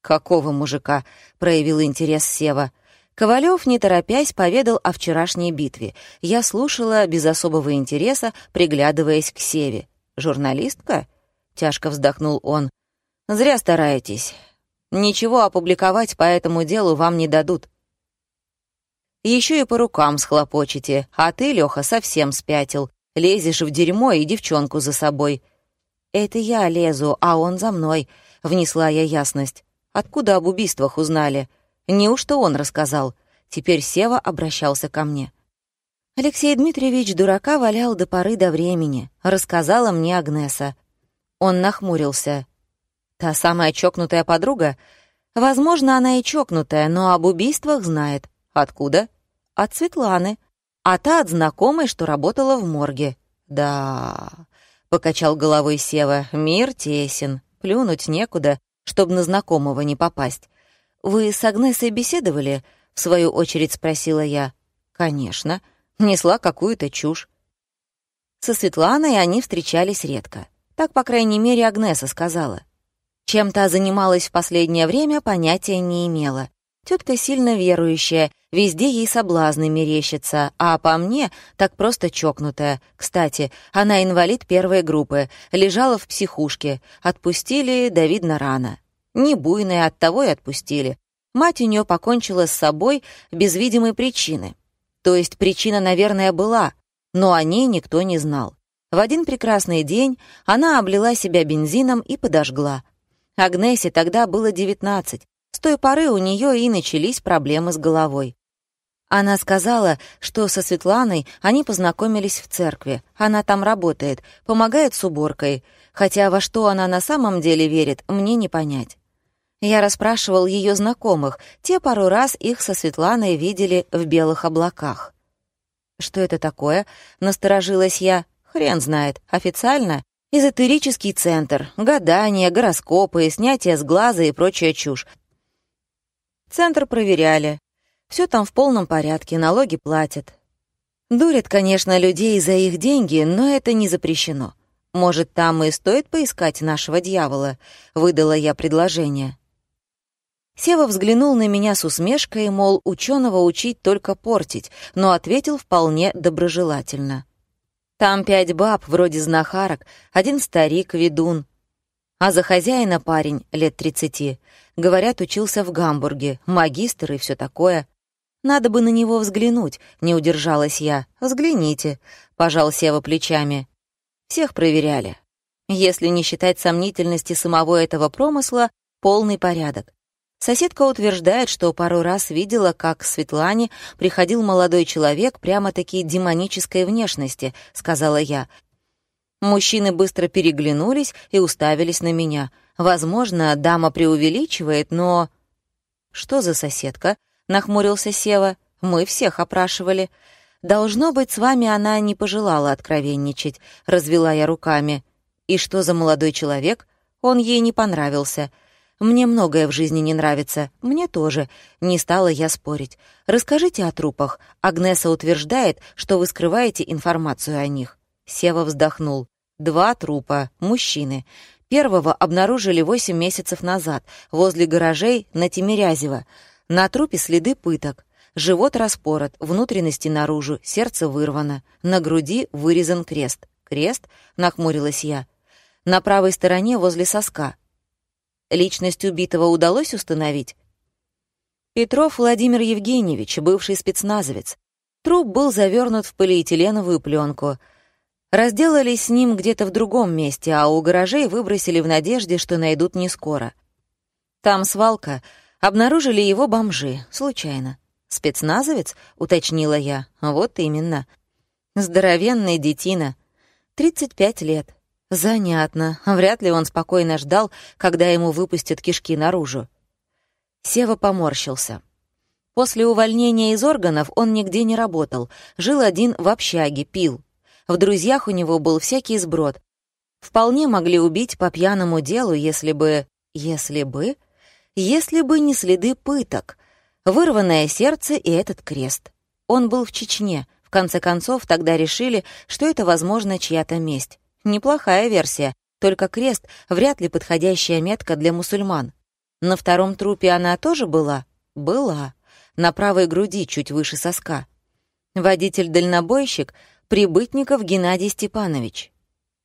«Какого мужика?» — проявил интерес Сева. Ковалев, не торопясь, поведал о вчерашней битве. Я слушала без особого интереса, приглядываясь к Севе. «Журналистка?» — тяжко вздохнул он. «Зря стараетесь. Ничего опубликовать по этому делу вам не дадут. Еще и по рукам схлопочете, а ты, Леха, совсем спятил. Лезешь в дерьмо и девчонку за собой. Это я лезу, а он за мной, внесла я ясность. Откуда об убийствах узнали? Неужто он рассказал? Теперь Сева обращался ко мне. Алексей Дмитриевич дурака валял до поры до времени, рассказала мне Агнеса. Он нахмурился. Та самая чокнутая подруга? Возможно, она и чокнутая, но об убийствах знает. Откуда? От Светланы. А та от знакомой, что работала в морге. Да, покачал головой Сева, мир тесен, плюнуть некуда, чтобы на знакомого не попасть. Вы с Агнесой беседовали? В свою очередь спросила я. Конечно, несла какую-то чушь. Со Светланой они встречались редко. Так, по крайней мере, Агнеса сказала. Чем та занималась в последнее время, понятия не имела. Тетка сильно верующая, везде ей соблазны мерещатся, а по мне так просто чокнутая. Кстати, она инвалид первой группы, лежала в психушке. Отпустили, да видно, рано. Не буйная, оттого и отпустили. Мать у нее покончила с собой без видимой причины. То есть причина, наверное, была, но о ней никто не знал. В один прекрасный день она облила себя бензином и подожгла. Агнесе тогда было 19. С той поры у нее и начались проблемы с головой. Она сказала, что со Светланой они познакомились в церкви. Она там работает, помогает с уборкой. Хотя во что она на самом деле верит, мне не понять. Я расспрашивал ее знакомых, те пару раз их со Светланой видели в белых облаках. «Что это такое?» — насторожилась я. «Хрен знает. Официально Эзотерический центр, гадания, гороскопы, снятие с глаза и прочая чушь. Центр проверяли. Все там в полном порядке, налоги платят. Дурят, конечно, людей за их деньги, но это не запрещено. Может, там и стоит поискать нашего дьявола, выдала я предложение. Сева взглянул на меня с усмешкой, мол, ученого учить только портить, но ответил вполне доброжелательно. Там пять баб, вроде знахарок, один старик, ведун. А за хозяина парень, лет тридцати. Говорят, учился в Гамбурге, магистр и все такое. Надо бы на него взглянуть, не удержалась я. Взгляните, пожал Сева плечами. Всех проверяли. Если не считать сомнительности самого этого промысла, полный порядок. Соседка утверждает, что пару раз видела, как к Светлане приходил молодой человек прямо-таки демонической внешности, сказала я. Мужчины быстро переглянулись и уставились на меня. Возможно, дама преувеличивает, но... Что за соседка? нахмурился Сева. Мы всех опрашивали. Должно быть, с вами она не пожелала откровенничать, развела я руками. И что за молодой человек? Он ей не понравился. Мне многое в жизни не нравится. Мне тоже. Не стала я спорить. Расскажите о трупах. Агнеса утверждает, что вы скрываете информацию о них. Сева вздохнул. Два трупа. Мужчины. Первого обнаружили восемь месяцев назад, возле гаражей на Тимирязево. На трупе следы пыток. Живот распорот, внутренности наружу, сердце вырвано. На груди вырезан крест. «Крест?» — нахмурилась я. «На правой стороне возле соска. Личность убитого удалось установить?» Петров Владимир Евгеньевич, бывший спецназовец. Труп был завернут в полиэтиленовую пленку — Разделались с ним где-то в другом месте, а у гаражей выбросили в надежде, что найдут не скоро. Там свалка. Обнаружили его бомжи. Случайно. «Спецназовец?» — уточнила я. «Вот именно. Здоровенный детина. 35 лет. Занятно. Вряд ли он спокойно ждал, когда ему выпустят кишки наружу». Сева поморщился. После увольнения из органов он нигде не работал. Жил один в общаге, пил. В друзьях у него был всякий сброд. Вполне могли убить по пьяному делу, если бы... Если бы... Если бы не следы пыток. Вырванное сердце и этот крест. Он был в Чечне. В конце концов, тогда решили, что это, возможно, чья-то месть. Неплохая версия, только крест — вряд ли подходящая метка для мусульман. На втором трупе она тоже была? Была. На правой груди, чуть выше соска. Водитель-дальнобойщик Прибытников Геннадий Степанович.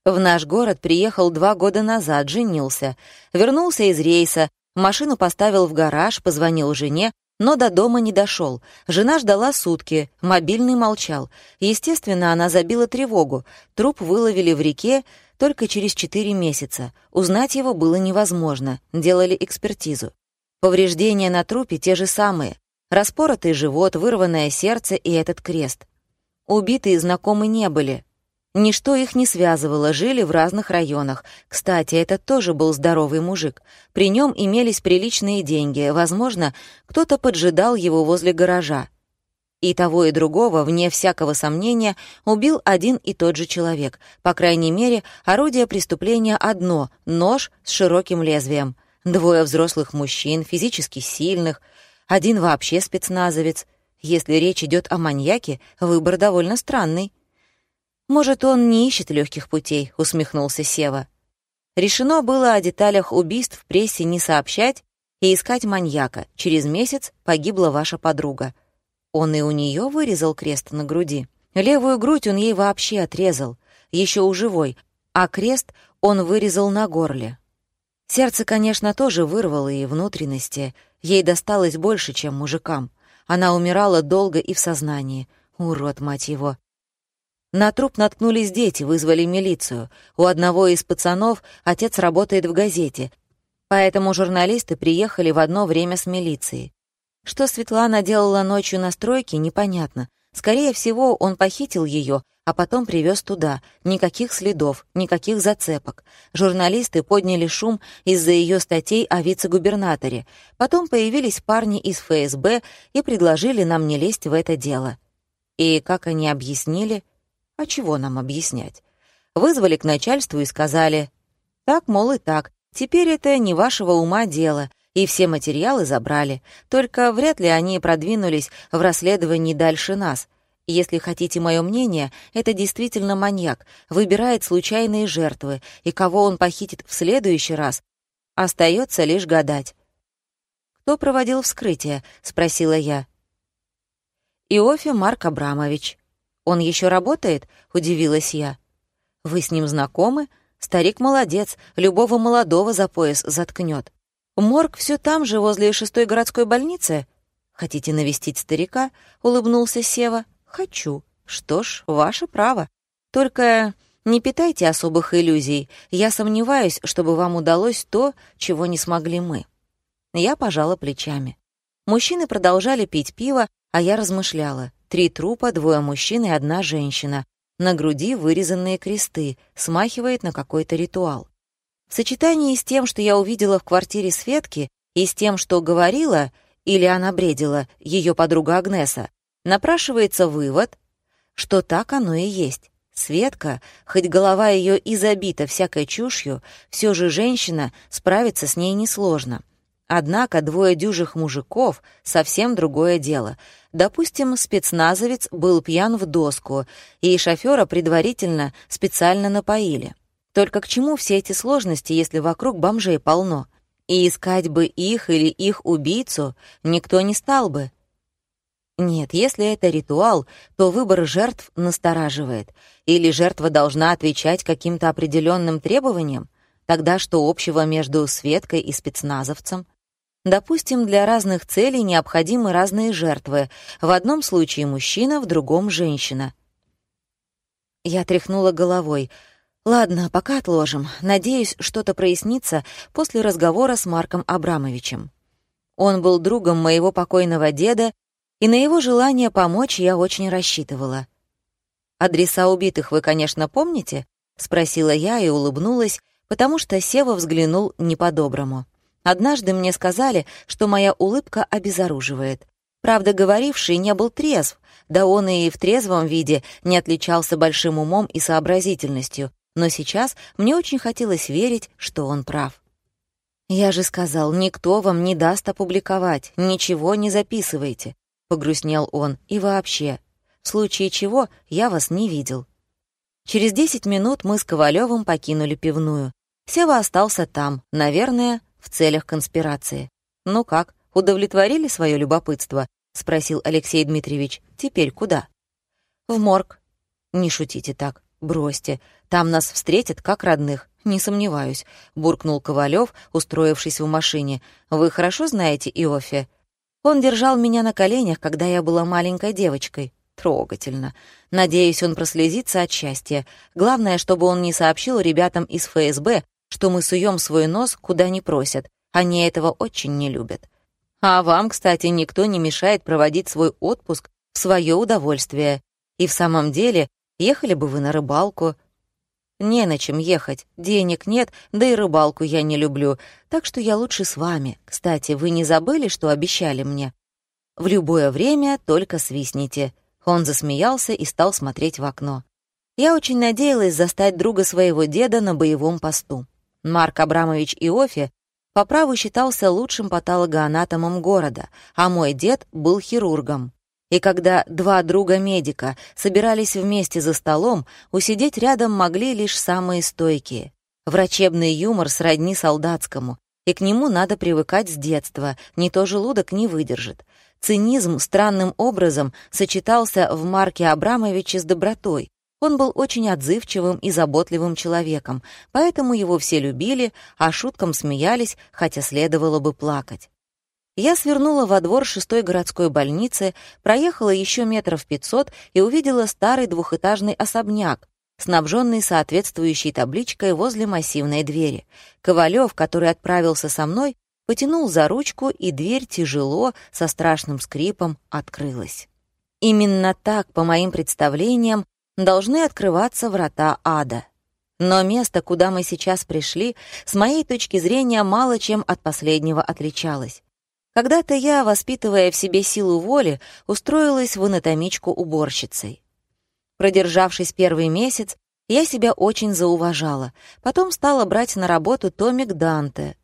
В наш город приехал два года назад, женился. Вернулся из рейса, машину поставил в гараж, позвонил жене, но до дома не дошел. Жена ждала сутки, мобильный молчал. Естественно, она забила тревогу. Труп выловили в реке только через четыре месяца. Узнать его было невозможно. Делали экспертизу. Повреждения на трупе те же самые. Распоротый живот, вырванное сердце и этот крест. Убитые знакомы не были. Ничто их не связывало, жили в разных районах. Кстати, этот тоже был здоровый мужик. При нем имелись приличные деньги. Возможно, кто-то поджидал его возле гаража. И того, и другого, вне всякого сомнения, убил один и тот же человек. По крайней мере, орудие преступления одно — нож с широким лезвием. Двое взрослых мужчин, физически сильных. Один вообще спецназовец — если речь идет о маньяке, выбор довольно странный. «Может, он не ищет легких путей», — усмехнулся Сева. Решено было о деталях убийств в прессе не сообщать и искать маньяка. Через месяц погибла ваша подруга. Он и у нее вырезал крест на груди. Левую грудь он ей вообще отрезал, еще у живой, а крест он вырезал на горле. Сердце, конечно, тоже вырвало и внутренности. Ей досталось больше, чем мужикам. Она умирала долго и в сознании. Урод, мать его. На труп наткнулись дети, вызвали милицию. У одного из пацанов отец работает в газете, поэтому журналисты приехали в одно время с милицией. Что Светлана делала ночью на стройке, непонятно. Скорее всего, он похитил ее, а потом привез туда. Никаких следов, никаких зацепок. Журналисты подняли шум из-за ее статей о вице-губернаторе. Потом появились парни из ФСБ и предложили нам не лезть в это дело. И как они объяснили? А чего нам объяснять? Вызвали к начальству и сказали, так, мол, и так, теперь это не вашего ума дело, и все материалы забрали. Только вряд ли они продвинулись в расследовании дальше нас — если хотите мое мнение, это действительно маньяк, выбирает случайные жертвы, и кого он похитит в следующий раз, остается лишь гадать. «Кто проводил вскрытие?» — спросила я. «Иофи Марк Абрамович». «Он еще работает?» — удивилась я. «Вы с ним знакомы? Старик молодец, любого молодого за пояс заткнет. Морг все там же, возле шестой городской больницы?» «Хотите навестить старика?» — улыбнулся Сева. «Хочу. Что ж, ваше право. Только не питайте особых иллюзий. Я сомневаюсь, чтобы вам удалось то, чего не смогли мы». Я пожала плечами. Мужчины продолжали пить пиво, а я размышляла. Три трупа, двое мужчин и одна женщина. На груди вырезанные кресты, смахивает на какой-то ритуал. В сочетании с тем, что я увидела в квартире Светки, и с тем, что говорила, или она бредила, ее подруга Агнеса, Напрашивается вывод, что так оно и есть. Светка, хоть голова ее и забита всякой чушью, все же женщина, справиться с ней несложно. Однако двое дюжих мужиков — совсем другое дело. Допустим, спецназовец был пьян в доску, и шофера предварительно специально напоили. Только к чему все эти сложности, если вокруг бомжей полно? И искать бы их или их убийцу никто не стал бы. Нет, если это ритуал, то выбор жертв настораживает. Или жертва должна отвечать каким-то определенным требованиям? Тогда что общего между Светкой и спецназовцем? Допустим, для разных целей необходимы разные жертвы. В одном случае мужчина, в другом — женщина. Я тряхнула головой. Ладно, пока отложим. Надеюсь, что-то прояснится после разговора с Марком Абрамовичем. Он был другом моего покойного деда и на его желание помочь я очень рассчитывала. «Адреса убитых вы, конечно, помните?» — спросила я и улыбнулась, потому что Сева взглянул не по-доброму. Однажды мне сказали, что моя улыбка обезоруживает. Правда, говоривший не был трезв, да он и в трезвом виде не отличался большим умом и сообразительностью, но сейчас мне очень хотелось верить, что он прав. «Я же сказал, никто вам не даст опубликовать, ничего не записывайте. — погрустнел он, — «и вообще, в случае чего я вас не видел». Через десять минут мы с Ковалевым покинули пивную. Сева остался там, наверное, в целях конспирации. «Ну как, удовлетворили свое любопытство?» — спросил Алексей Дмитриевич. «Теперь куда?» «В морг». «Не шутите так, бросьте. Там нас встретят как родных». «Не сомневаюсь», — буркнул Ковалев, устроившись в машине. «Вы хорошо знаете Иофе?» Он держал меня на коленях, когда я была маленькой девочкой. Трогательно. Надеюсь, он прослезится от счастья. Главное, чтобы он не сообщил ребятам из ФСБ, что мы суем свой нос куда не просят. Они этого очень не любят. А вам, кстати, никто не мешает проводить свой отпуск в свое удовольствие. И в самом деле, ехали бы вы на рыбалку, не на чем ехать, денег нет, да и рыбалку я не люблю, так что я лучше с вами. Кстати, вы не забыли, что обещали мне? В любое время только свистните». Он засмеялся и стал смотреть в окно. Я очень надеялась застать друга своего деда на боевом посту. Марк Абрамович Иофи по праву считался лучшим патологоанатомом города, а мой дед был хирургом. И когда два друга-медика собирались вместе за столом, усидеть рядом могли лишь самые стойкие. Врачебный юмор сродни солдатскому, и к нему надо привыкать с детства, не то желудок не выдержит. Цинизм странным образом сочетался в Марке Абрамовиче с добротой. Он был очень отзывчивым и заботливым человеком, поэтому его все любили, а шуткам смеялись, хотя следовало бы плакать. Я свернула во двор шестой городской больницы, проехала еще метров пятьсот и увидела старый двухэтажный особняк, снабженный соответствующей табличкой возле массивной двери. Ковалев, который отправился со мной, потянул за ручку, и дверь тяжело, со страшным скрипом, открылась. Именно так, по моим представлениям, должны открываться врата ада. Но место, куда мы сейчас пришли, с моей точки зрения, мало чем от последнего отличалось. Когда-то я, воспитывая в себе силу воли, устроилась в анатомичку уборщицей. Продержавшись первый месяц, я себя очень зауважала. Потом стала брать на работу томик Данте.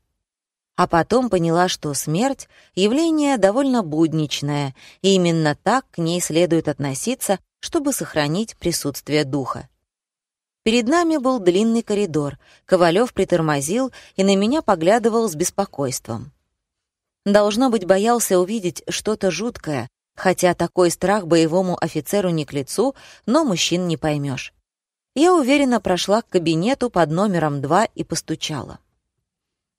А потом поняла, что смерть — явление довольно будничное, и именно так к ней следует относиться, чтобы сохранить присутствие духа. Перед нами был длинный коридор. Ковалев притормозил и на меня поглядывал с беспокойством. Должно быть, боялся увидеть что-то жуткое, хотя такой страх боевому офицеру не к лицу, но мужчин не поймешь. Я уверенно прошла к кабинету под номером 2 и постучала.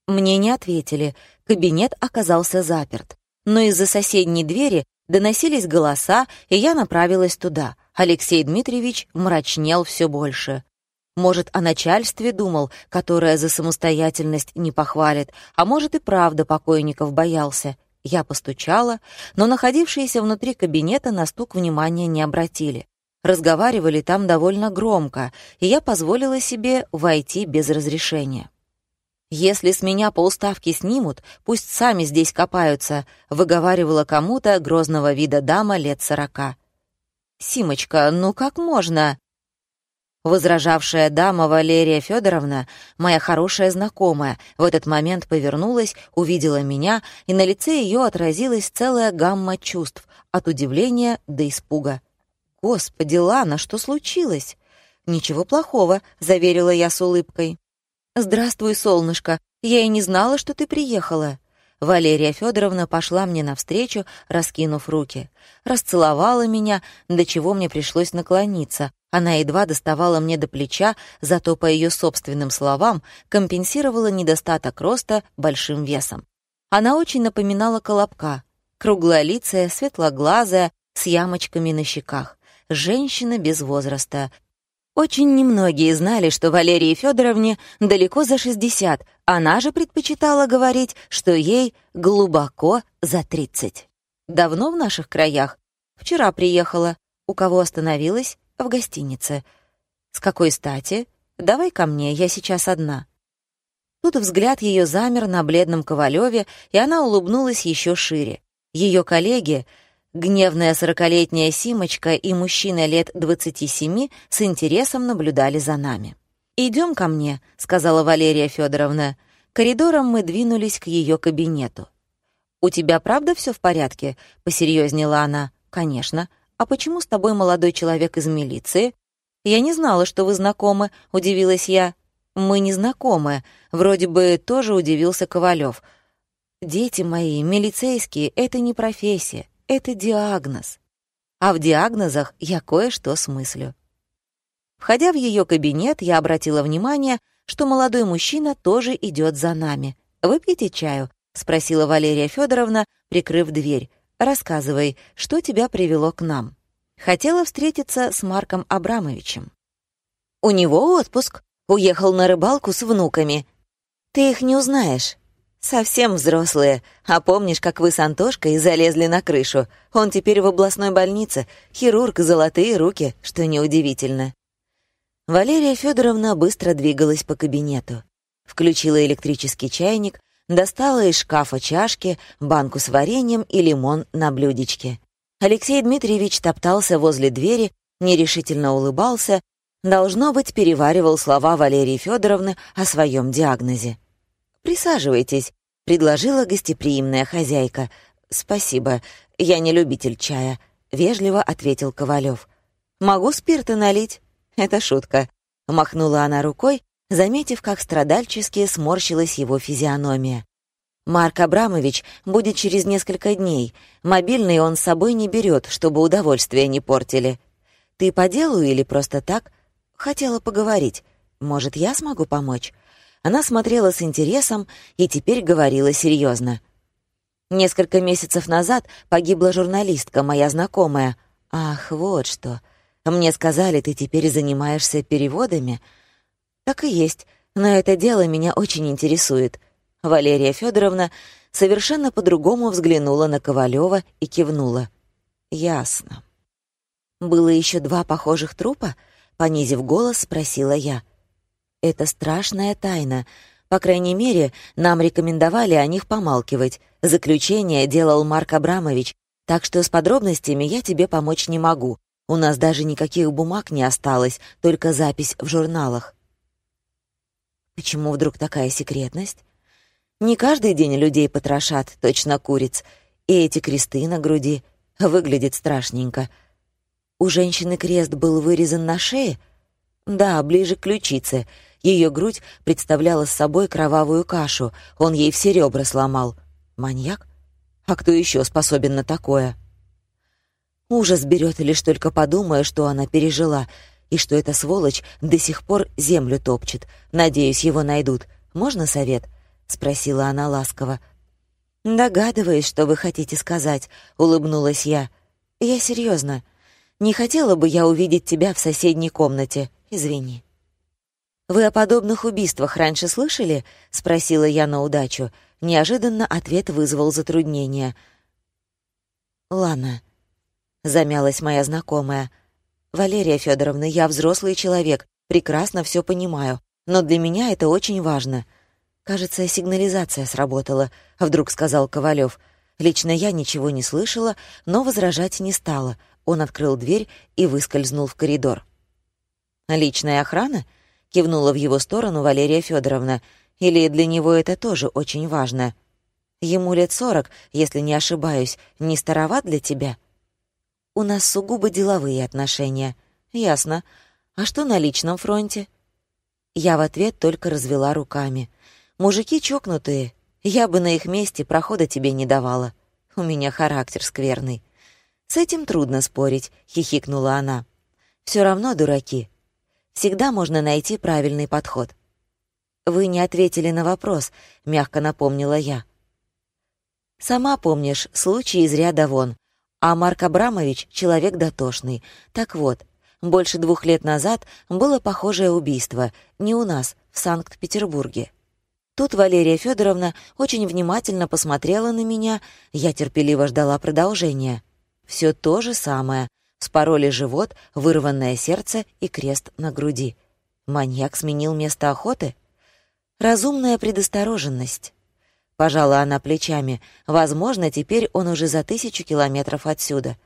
Мне не ответили, кабинет оказался заперт. Но из-за соседней двери доносились голоса, и я направилась туда. Алексей Дмитриевич мрачнел все больше. Может, о начальстве думал, которое за самостоятельность не похвалит, а может и правда покойников боялся. Я постучала, но находившиеся внутри кабинета на стук внимания не обратили. Разговаривали там довольно громко, и я позволила себе войти без разрешения. «Если с меня по уставке снимут, пусть сами здесь копаются», выговаривала кому-то грозного вида дама лет сорока. «Симочка, ну как можно?» Возражавшая дама Валерия Федоровна, моя хорошая знакомая, в этот момент повернулась, увидела меня, и на лице ее отразилась целая гамма чувств, от удивления до испуга. «Господи, Лана, что случилось?» «Ничего плохого», — заверила я с улыбкой. «Здравствуй, солнышко. Я и не знала, что ты приехала». Валерия Федоровна пошла мне навстречу, раскинув руки. Расцеловала меня, до чего мне пришлось наклониться. Она едва доставала мне до плеча, зато, по ее собственным словам, компенсировала недостаток роста большим весом. Она очень напоминала колобка. Круглолицая, светлоглазая, с ямочками на щеках. Женщина без возраста, очень немногие знали, что Валерии Федоровне далеко за 60, она же предпочитала говорить, что ей глубоко за 30. Давно в наших краях? Вчера приехала. У кого остановилась? В гостинице. С какой стати? Давай ко мне, я сейчас одна. Тут взгляд ее замер на бледном Ковалеве, и она улыбнулась еще шире. Ее коллеги, Гневная сорокалетняя Симочка и мужчина лет двадцати семи с интересом наблюдали за нами. «Идем ко мне», — сказала Валерия Федоровна. Коридором мы двинулись к ее кабинету. «У тебя правда все в порядке?» — посерьезнела она. «Конечно. А почему с тобой молодой человек из милиции?» «Я не знала, что вы знакомы», — удивилась я. «Мы не знакомы», — вроде бы тоже удивился Ковалев. «Дети мои, милицейские — это не профессия это диагноз. А в диагнозах я кое-что смыслю. Входя в ее кабинет, я обратила внимание, что молодой мужчина тоже идет за нами. «Выпьете чаю?» — спросила Валерия Федоровна, прикрыв дверь. «Рассказывай, что тебя привело к нам?» Хотела встретиться с Марком Абрамовичем. «У него отпуск. Уехал на рыбалку с внуками. Ты их не узнаешь. «Совсем взрослые. А помнишь, как вы с Антошкой залезли на крышу? Он теперь в областной больнице. Хирург, золотые руки, что неудивительно». Валерия Федоровна быстро двигалась по кабинету. Включила электрический чайник, достала из шкафа чашки, банку с вареньем и лимон на блюдечке. Алексей Дмитриевич топтался возле двери, нерешительно улыбался, должно быть, переваривал слова Валерии Федоровны о своем диагнозе. «Присаживайтесь», — предложила гостеприимная хозяйка. «Спасибо, я не любитель чая», — вежливо ответил Ковалев. «Могу спирта налить?» «Это шутка», — махнула она рукой, заметив, как страдальчески сморщилась его физиономия. «Марк Абрамович будет через несколько дней. Мобильный он с собой не берет, чтобы удовольствие не портили. Ты по делу или просто так? Хотела поговорить. Может, я смогу помочь?» Она смотрела с интересом и теперь говорила серьезно. «Несколько месяцев назад погибла журналистка, моя знакомая. Ах, вот что. Мне сказали, ты теперь занимаешься переводами?» «Так и есть, но это дело меня очень интересует». Валерия Федоровна совершенно по-другому взглянула на Ковалева и кивнула. «Ясно». «Было еще два похожих трупа?» — понизив голос, спросила я. Это страшная тайна. По крайней мере, нам рекомендовали о них помалкивать. Заключение делал Марк Абрамович, так что с подробностями я тебе помочь не могу. У нас даже никаких бумаг не осталось, только запись в журналах. Почему вдруг такая секретность? Не каждый день людей потрошат, точно куриц. И эти кресты на груди выглядят страшненько. У женщины крест был вырезан на шее? Да, ближе к ключице — ее грудь представляла собой кровавую кашу, он ей все ребра сломал. Маньяк? А кто еще способен на такое? Ужас берет лишь только подумая, что она пережила, и что эта сволочь до сих пор землю топчет. Надеюсь, его найдут. Можно совет? спросила она ласково. Догадываюсь, что вы хотите сказать, улыбнулась я. Я серьезно. Не хотела бы я увидеть тебя в соседней комнате. Извини. «Вы о подобных убийствах раньше слышали?» — спросила я на удачу. Неожиданно ответ вызвал затруднение. «Ладно», — замялась моя знакомая. «Валерия Федоровна, я взрослый человек, прекрасно все понимаю, но для меня это очень важно». «Кажется, сигнализация сработала», — вдруг сказал Ковалев. Лично я ничего не слышала, но возражать не стала. Он открыл дверь и выскользнул в коридор. «Личная охрана?» — кивнула в его сторону Валерия Федоровна. «Или для него это тоже очень важно? Ему лет сорок, если не ошибаюсь, не староват для тебя?» «У нас сугубо деловые отношения». «Ясно. А что на личном фронте?» Я в ответ только развела руками. «Мужики чокнутые. Я бы на их месте прохода тебе не давала. У меня характер скверный». «С этим трудно спорить», — хихикнула она. «Все равно дураки. Всегда можно найти правильный подход». «Вы не ответили на вопрос», — мягко напомнила я. «Сама помнишь, случай из ряда вон. А Марк Абрамович — человек дотошный. Так вот, больше двух лет назад было похожее убийство, не у нас, в Санкт-Петербурге. Тут Валерия Федоровна очень внимательно посмотрела на меня, я терпеливо ждала продолжения. Все то же самое. Спороли живот, вырванное сердце и крест на груди. Маньяк сменил место охоты? Разумная предостороженность. Пожала она плечами. Возможно, теперь он уже за тысячу километров отсюда.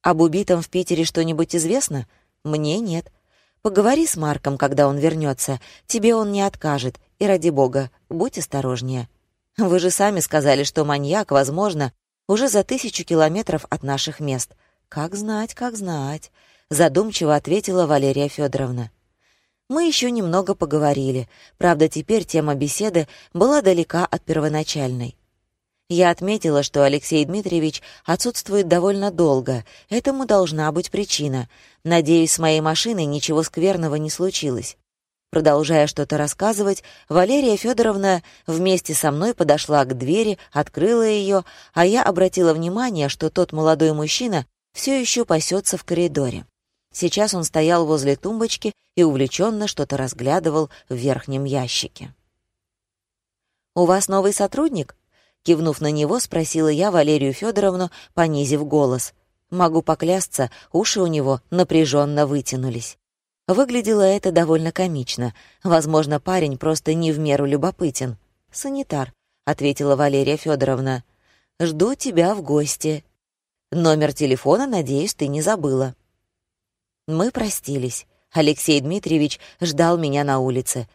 Об убитом в Питере что-нибудь известно? Мне нет. Поговори с Марком, когда он вернется. Тебе он не откажет. И ради бога, будь осторожнее. Вы же сами сказали, что маньяк, возможно, уже за тысячу километров от наших мест. Как знать, как знать, задумчиво ответила Валерия Федоровна. Мы еще немного поговорили. Правда, теперь тема беседы была далека от первоначальной. Я отметила, что Алексей Дмитриевич отсутствует довольно долго. Этому должна быть причина. Надеюсь, с моей машиной ничего скверного не случилось. Продолжая что-то рассказывать, Валерия Федоровна вместе со мной подошла к двери, открыла ее, а я обратила внимание, что тот молодой мужчина все еще пасется в коридоре. Сейчас он стоял возле тумбочки и увлеченно что-то разглядывал в верхнем ящике. «У вас новый сотрудник?» Кивнув на него, спросила я Валерию Федоровну, понизив голос. Могу поклясться, уши у него напряженно вытянулись. Выглядело это довольно комично. Возможно, парень просто не в меру любопытен. «Санитар», — ответила Валерия Федоровна. «Жду тебя в гости. Номер телефона, надеюсь, ты не забыла». Мы простились. Алексей Дмитриевич ждал меня на улице.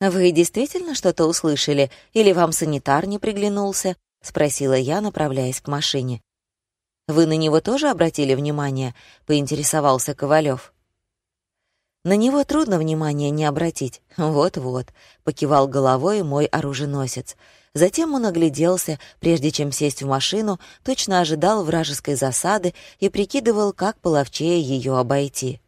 «Вы действительно что-то услышали? Или вам санитар не приглянулся?» — спросила я, направляясь к машине. «Вы на него тоже обратили внимание?» — поинтересовался Ковалев. «На него трудно внимания не обратить. Вот-вот», — покивал головой мой оруженосец. Затем он огляделся, прежде чем сесть в машину, точно ожидал вражеской засады и прикидывал, как половчее ее обойти.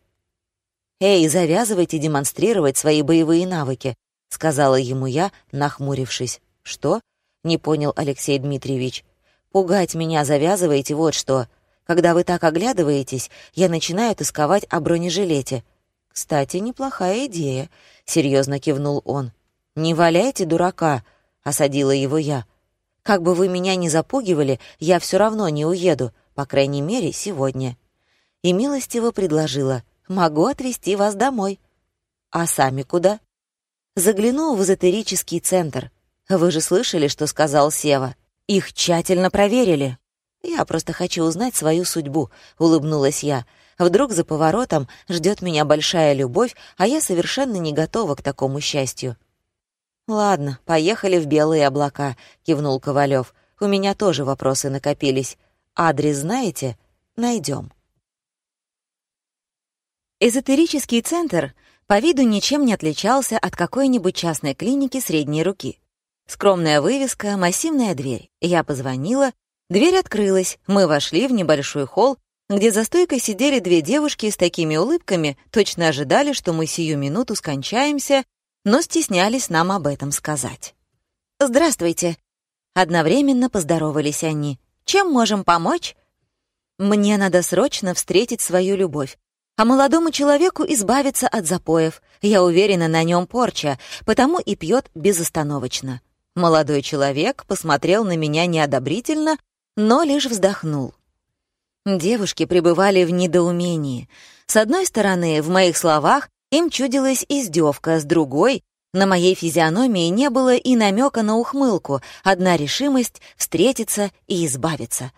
«Эй, завязывайте демонстрировать свои боевые навыки», — сказала ему я, нахмурившись. «Что?» — не понял Алексей Дмитриевич. «Пугать меня завязываете вот что. Когда вы так оглядываетесь, я начинаю тосковать о бронежилете». «Кстати, неплохая идея», — серьезно кивнул он. «Не валяйте дурака», осадила его я. «Как бы вы меня ни запугивали, я все равно не уеду, по крайней мере, сегодня». И милостиво предложила, «Могу отвезти вас домой». «А сами куда?» «Загляну в эзотерический центр. Вы же слышали, что сказал Сева? Их тщательно проверили». «Я просто хочу узнать свою судьбу», — улыбнулась я. «Вдруг за поворотом ждет меня большая любовь, а я совершенно не готова к такому счастью». «Ладно, поехали в белые облака», — кивнул Ковалев. «У меня тоже вопросы накопились. Адрес знаете? Найдем». Эзотерический центр по виду ничем не отличался от какой-нибудь частной клиники средней руки. Скромная вывеска, массивная дверь. Я позвонила, дверь открылась, мы вошли в небольшой холл, где за стойкой сидели две девушки с такими улыбками, точно ожидали, что мы сию минуту скончаемся но стеснялись нам об этом сказать. «Здравствуйте!» Одновременно поздоровались они. «Чем можем помочь?» «Мне надо срочно встретить свою любовь, а молодому человеку избавиться от запоев. Я уверена, на нем порча, потому и пьет безостановочно». Молодой человек посмотрел на меня неодобрительно, но лишь вздохнул. Девушки пребывали в недоумении. С одной стороны, в моих словах им чудилась издевка, с другой — на моей физиономии не было и намека на ухмылку, одна решимость — встретиться и избавиться.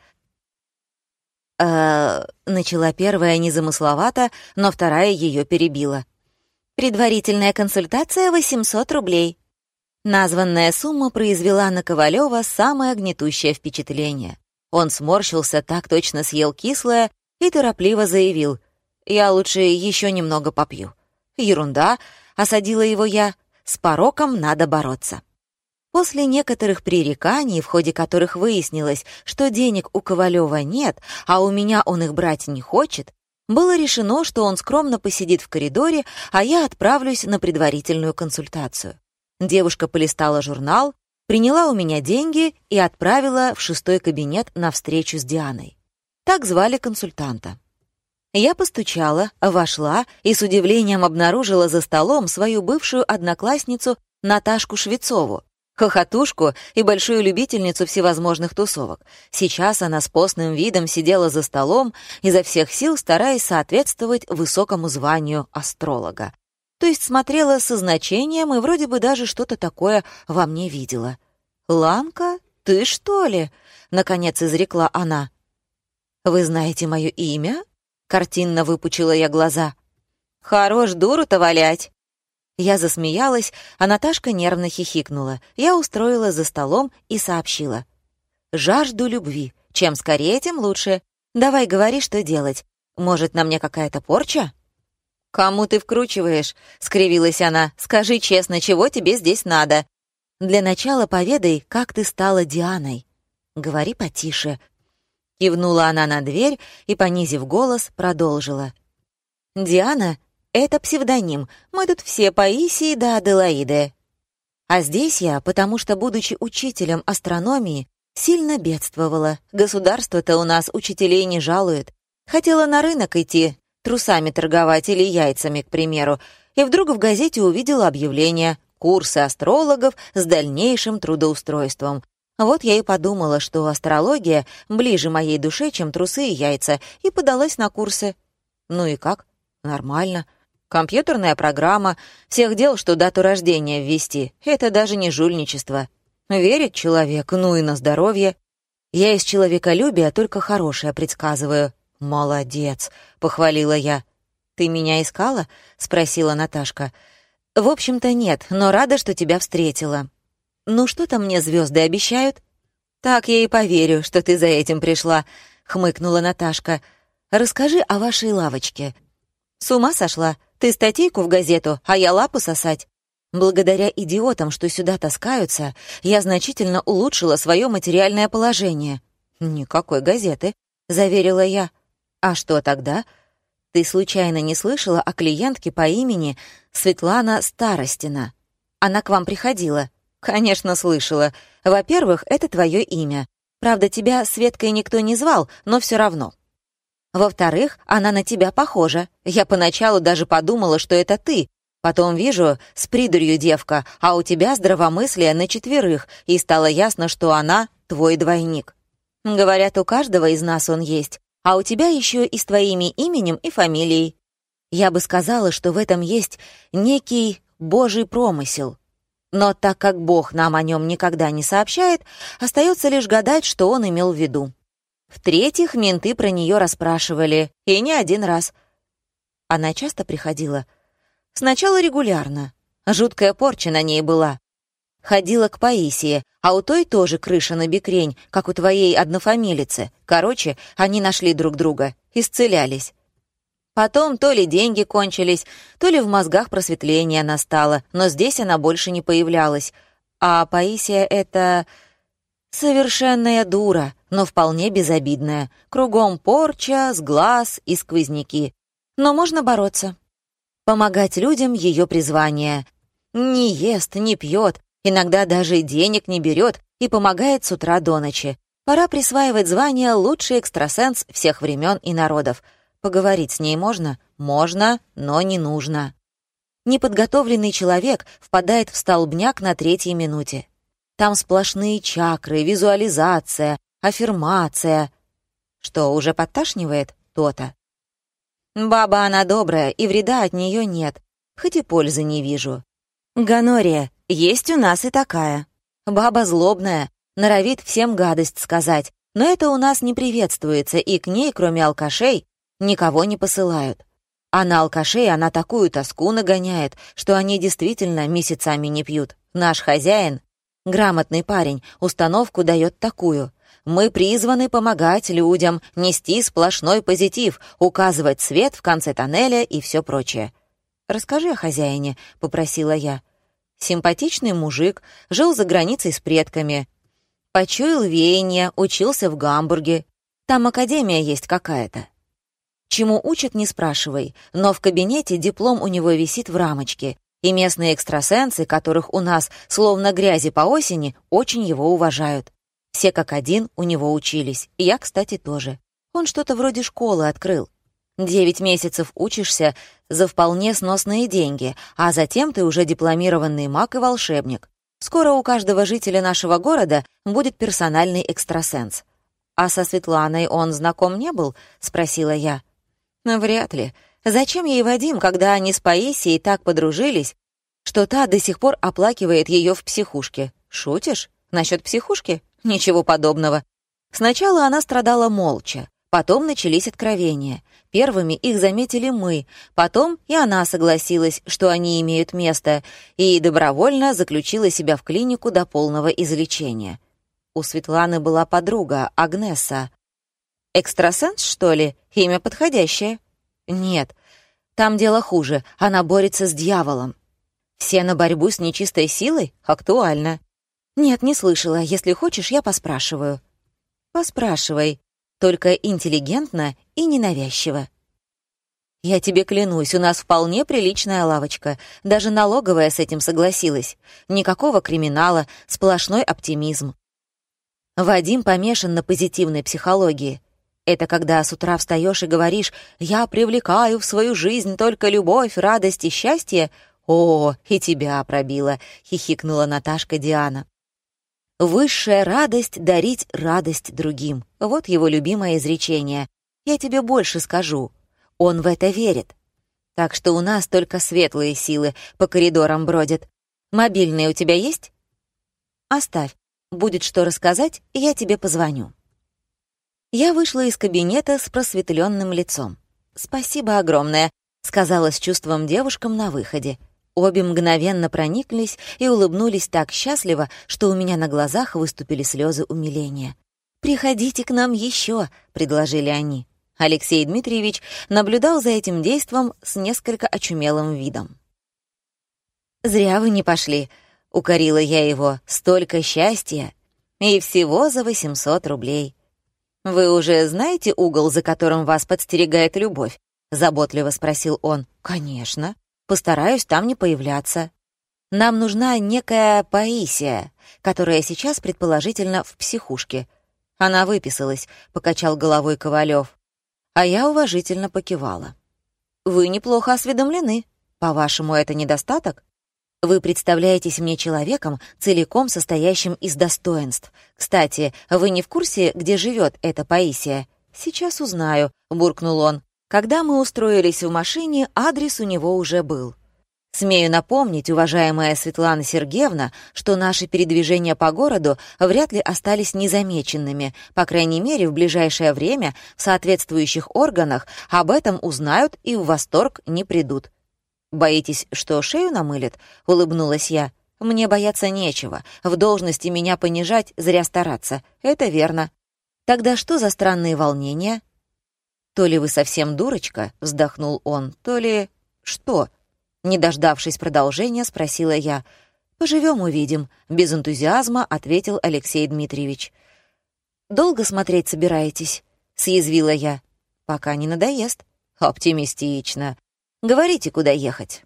э начала первая незамысловато, но вторая ее перебила. «Предварительная консультация — 800 рублей». Названная сумма произвела на Ковалева самое гнетущее впечатление. Он сморщился, так точно съел кислое и торопливо заявил. «Я лучше еще немного попью». «Ерунда», — осадила его я, — «с пороком надо бороться». После некоторых пререканий, в ходе которых выяснилось, что денег у Ковалева нет, а у меня он их брать не хочет, было решено, что он скромно посидит в коридоре, а я отправлюсь на предварительную консультацию. Девушка полистала журнал, приняла у меня деньги и отправила в шестой кабинет на встречу с Дианой. Так звали консультанта. Я постучала, вошла и с удивлением обнаружила за столом свою бывшую одноклассницу Наташку Швецову, хохотушку и большую любительницу всевозможных тусовок. Сейчас она с постным видом сидела за столом, изо всех сил стараясь соответствовать высокому званию астролога. То есть смотрела со значением и вроде бы даже что-то такое во мне видела. «Ланка, ты что ли?» — наконец изрекла она. «Вы знаете мое имя?» — картинно выпучила я глаза. «Хорош дуру-то валять!» Я засмеялась, а Наташка нервно хихикнула. Я устроила за столом и сообщила. «Жажду любви. Чем скорее, тем лучше. Давай говори, что делать. Может, на мне какая-то порча?» «Кому ты вкручиваешь?» — скривилась она. «Скажи честно, чего тебе здесь надо?» «Для начала поведай, как ты стала Дианой». «Говори потише». Кивнула она на дверь и, понизив голос, продолжила. «Диана это псевдоним. Мы тут все Паисии да Аделаиды. А здесь я, потому что, будучи учителем астрономии, сильно бедствовала. Государство-то у нас учителей не жалует. Хотела на рынок идти, трусами торговать или яйцами, к примеру, и вдруг в газете увидела объявление «Курсы астрологов с дальнейшим трудоустройством». Вот я и подумала, что астрология ближе моей душе, чем трусы и яйца, и подалась на курсы. Ну и как? Нормально. Компьютерная программа, всех дел, что дату рождения ввести. Это даже не жульничество. Верит человек, ну и на здоровье. Я из человеколюбия только хорошее предсказываю. «Молодец», — похвалила я. «Ты меня искала?» — спросила Наташка. «В общем-то нет, но рада, что тебя встретила». «Ну что там мне звезды обещают?» «Так я и поверю, что ты за этим пришла», — хмыкнула Наташка. «Расскажи о вашей лавочке». «С ума сошла? Ты статейку в газету, а я лапу сосать. Благодаря идиотам, что сюда таскаются, я значительно улучшила свое материальное положение. Никакой газеты, заверила я. А что тогда? Ты случайно не слышала о клиентке по имени Светлана Старостина? Она к вам приходила. Конечно, слышала. Во-первых, это твое имя. Правда, тебя Светкой никто не звал, но все равно. Во-вторых, она на тебя похожа. Я поначалу даже подумала, что это ты. Потом вижу, с придурью девка, а у тебя здравомыслие на четверых, и стало ясно, что она твой двойник. Говорят, у каждого из нас он есть, а у тебя еще и с твоими именем и фамилией. Я бы сказала, что в этом есть некий божий промысел. Но так как Бог нам о нем никогда не сообщает, остается лишь гадать, что он имел в виду. В-третьих, менты про нее расспрашивали, и не один раз. Она часто приходила. Сначала регулярно. Жуткая порча на ней была. Ходила к Паисии, а у той тоже крыша на бекрень, как у твоей однофамилицы. Короче, они нашли друг друга, исцелялись. Потом то ли деньги кончились, то ли в мозгах просветление настало, но здесь она больше не появлялась. А Паисия — это... Совершенная дура, но вполне безобидная. Кругом порча, сглаз и сквозняки. Но можно бороться. Помогать людям — ее призвание. Не ест, не пьет, иногда даже денег не берет и помогает с утра до ночи. Пора присваивать звание «лучший экстрасенс всех времен и народов». Поговорить с ней можно? Можно, но не нужно. Неподготовленный человек впадает в столбняк на третьей минуте. Там сплошные чакры, визуализация, аффирмация. Что, уже подташнивает? То-то. Баба она добрая, и вреда от нее нет, хоть и пользы не вижу. Ганория, есть у нас и такая. Баба злобная, норовит всем гадость сказать, Но это у нас не приветствуется, и к ней, кроме алкашей, никого не посылают. А на алкашей она такую тоску нагоняет, что они действительно месяцами не пьют. Наш хозяин, грамотный парень, установку дает такую. Мы призваны помогать людям, нести сплошной позитив, указывать свет в конце тоннеля и все прочее. «Расскажи о хозяине», — попросила я. Симпатичный мужик, жил за границей с предками. Почуял веяние, учился в Гамбурге. Там академия есть какая-то. Чему учат, не спрашивай, но в кабинете диплом у него висит в рамочке, и местные экстрасенсы, которых у нас словно грязи по осени, очень его уважают. Все как один у него учились, и я, кстати, тоже. Он что-то вроде школы открыл. Девять месяцев учишься за вполне сносные деньги, а затем ты уже дипломированный маг и волшебник. Скоро у каждого жителя нашего города будет персональный экстрасенс. «А со Светланой он знаком не был?» — спросила я. Вряд ли. Зачем ей Вадим, когда они с Паисией так подружились, что та до сих пор оплакивает ее в психушке? Шутишь? Насчет психушки? Ничего подобного. Сначала она страдала молча, потом начались откровения. Первыми их заметили мы, потом и она согласилась, что они имеют место, и добровольно заключила себя в клинику до полного излечения. У Светланы была подруга, Агнеса. Экстрасенс, что ли? Имя подходящее. Нет, там дело хуже. Она борется с дьяволом. Все на борьбу с нечистой силой? Актуально. Нет, не слышала. Если хочешь, я поспрашиваю. Поспрашивай. Только интеллигентно и ненавязчиво. Я тебе клянусь, у нас вполне приличная лавочка. Даже налоговая с этим согласилась. Никакого криминала, сплошной оптимизм. Вадим помешан на позитивной психологии. Это когда с утра встаешь и говоришь «Я привлекаю в свою жизнь только любовь, радость и счастье», «О, и тебя пробила», — хихикнула Наташка Диана. «Высшая радость — дарить радость другим». Вот его любимое изречение. Я тебе больше скажу. Он в это верит. Так что у нас только светлые силы по коридорам бродят. Мобильный у тебя есть? Оставь. Будет что рассказать, я тебе позвоню. Я вышла из кабинета с просветленным лицом. «Спасибо огромное», — сказала с чувством девушкам на выходе. Обе мгновенно прониклись и улыбнулись так счастливо, что у меня на глазах выступили слезы умиления. «Приходите к нам еще», — предложили они. Алексей Дмитриевич наблюдал за этим действом с несколько очумелым видом. «Зря вы не пошли», — укорила я его. «Столько счастья! И всего за 800 рублей». «Вы уже знаете угол, за которым вас подстерегает любовь?» — заботливо спросил он. «Конечно. Постараюсь там не появляться. Нам нужна некая Паисия, которая сейчас, предположительно, в психушке. Она выписалась», — покачал головой Ковалев. А я уважительно покивала. «Вы неплохо осведомлены. По-вашему, это недостаток?» Вы представляетесь мне человеком, целиком состоящим из достоинств. Кстати, вы не в курсе, где живет эта Паисия? Сейчас узнаю, буркнул он. Когда мы устроились в машине, адрес у него уже был. Смею напомнить, уважаемая Светлана Сергеевна, что наши передвижения по городу вряд ли остались незамеченными. По крайней мере, в ближайшее время в соответствующих органах об этом узнают и в восторг не придут. «Боитесь, что шею намылит?» — улыбнулась я. «Мне бояться нечего. В должности меня понижать, зря стараться. Это верно. Тогда что за странные волнения?» «То ли вы совсем дурочка?» — вздохнул он, «то ли...» «Что?» Не дождавшись продолжения, спросила я. «Поживем, увидим», — без энтузиазма ответил Алексей Дмитриевич. «Долго смотреть собираетесь?» — съязвила я. «Пока не надоест». «Оптимистично. Говорите, куда ехать».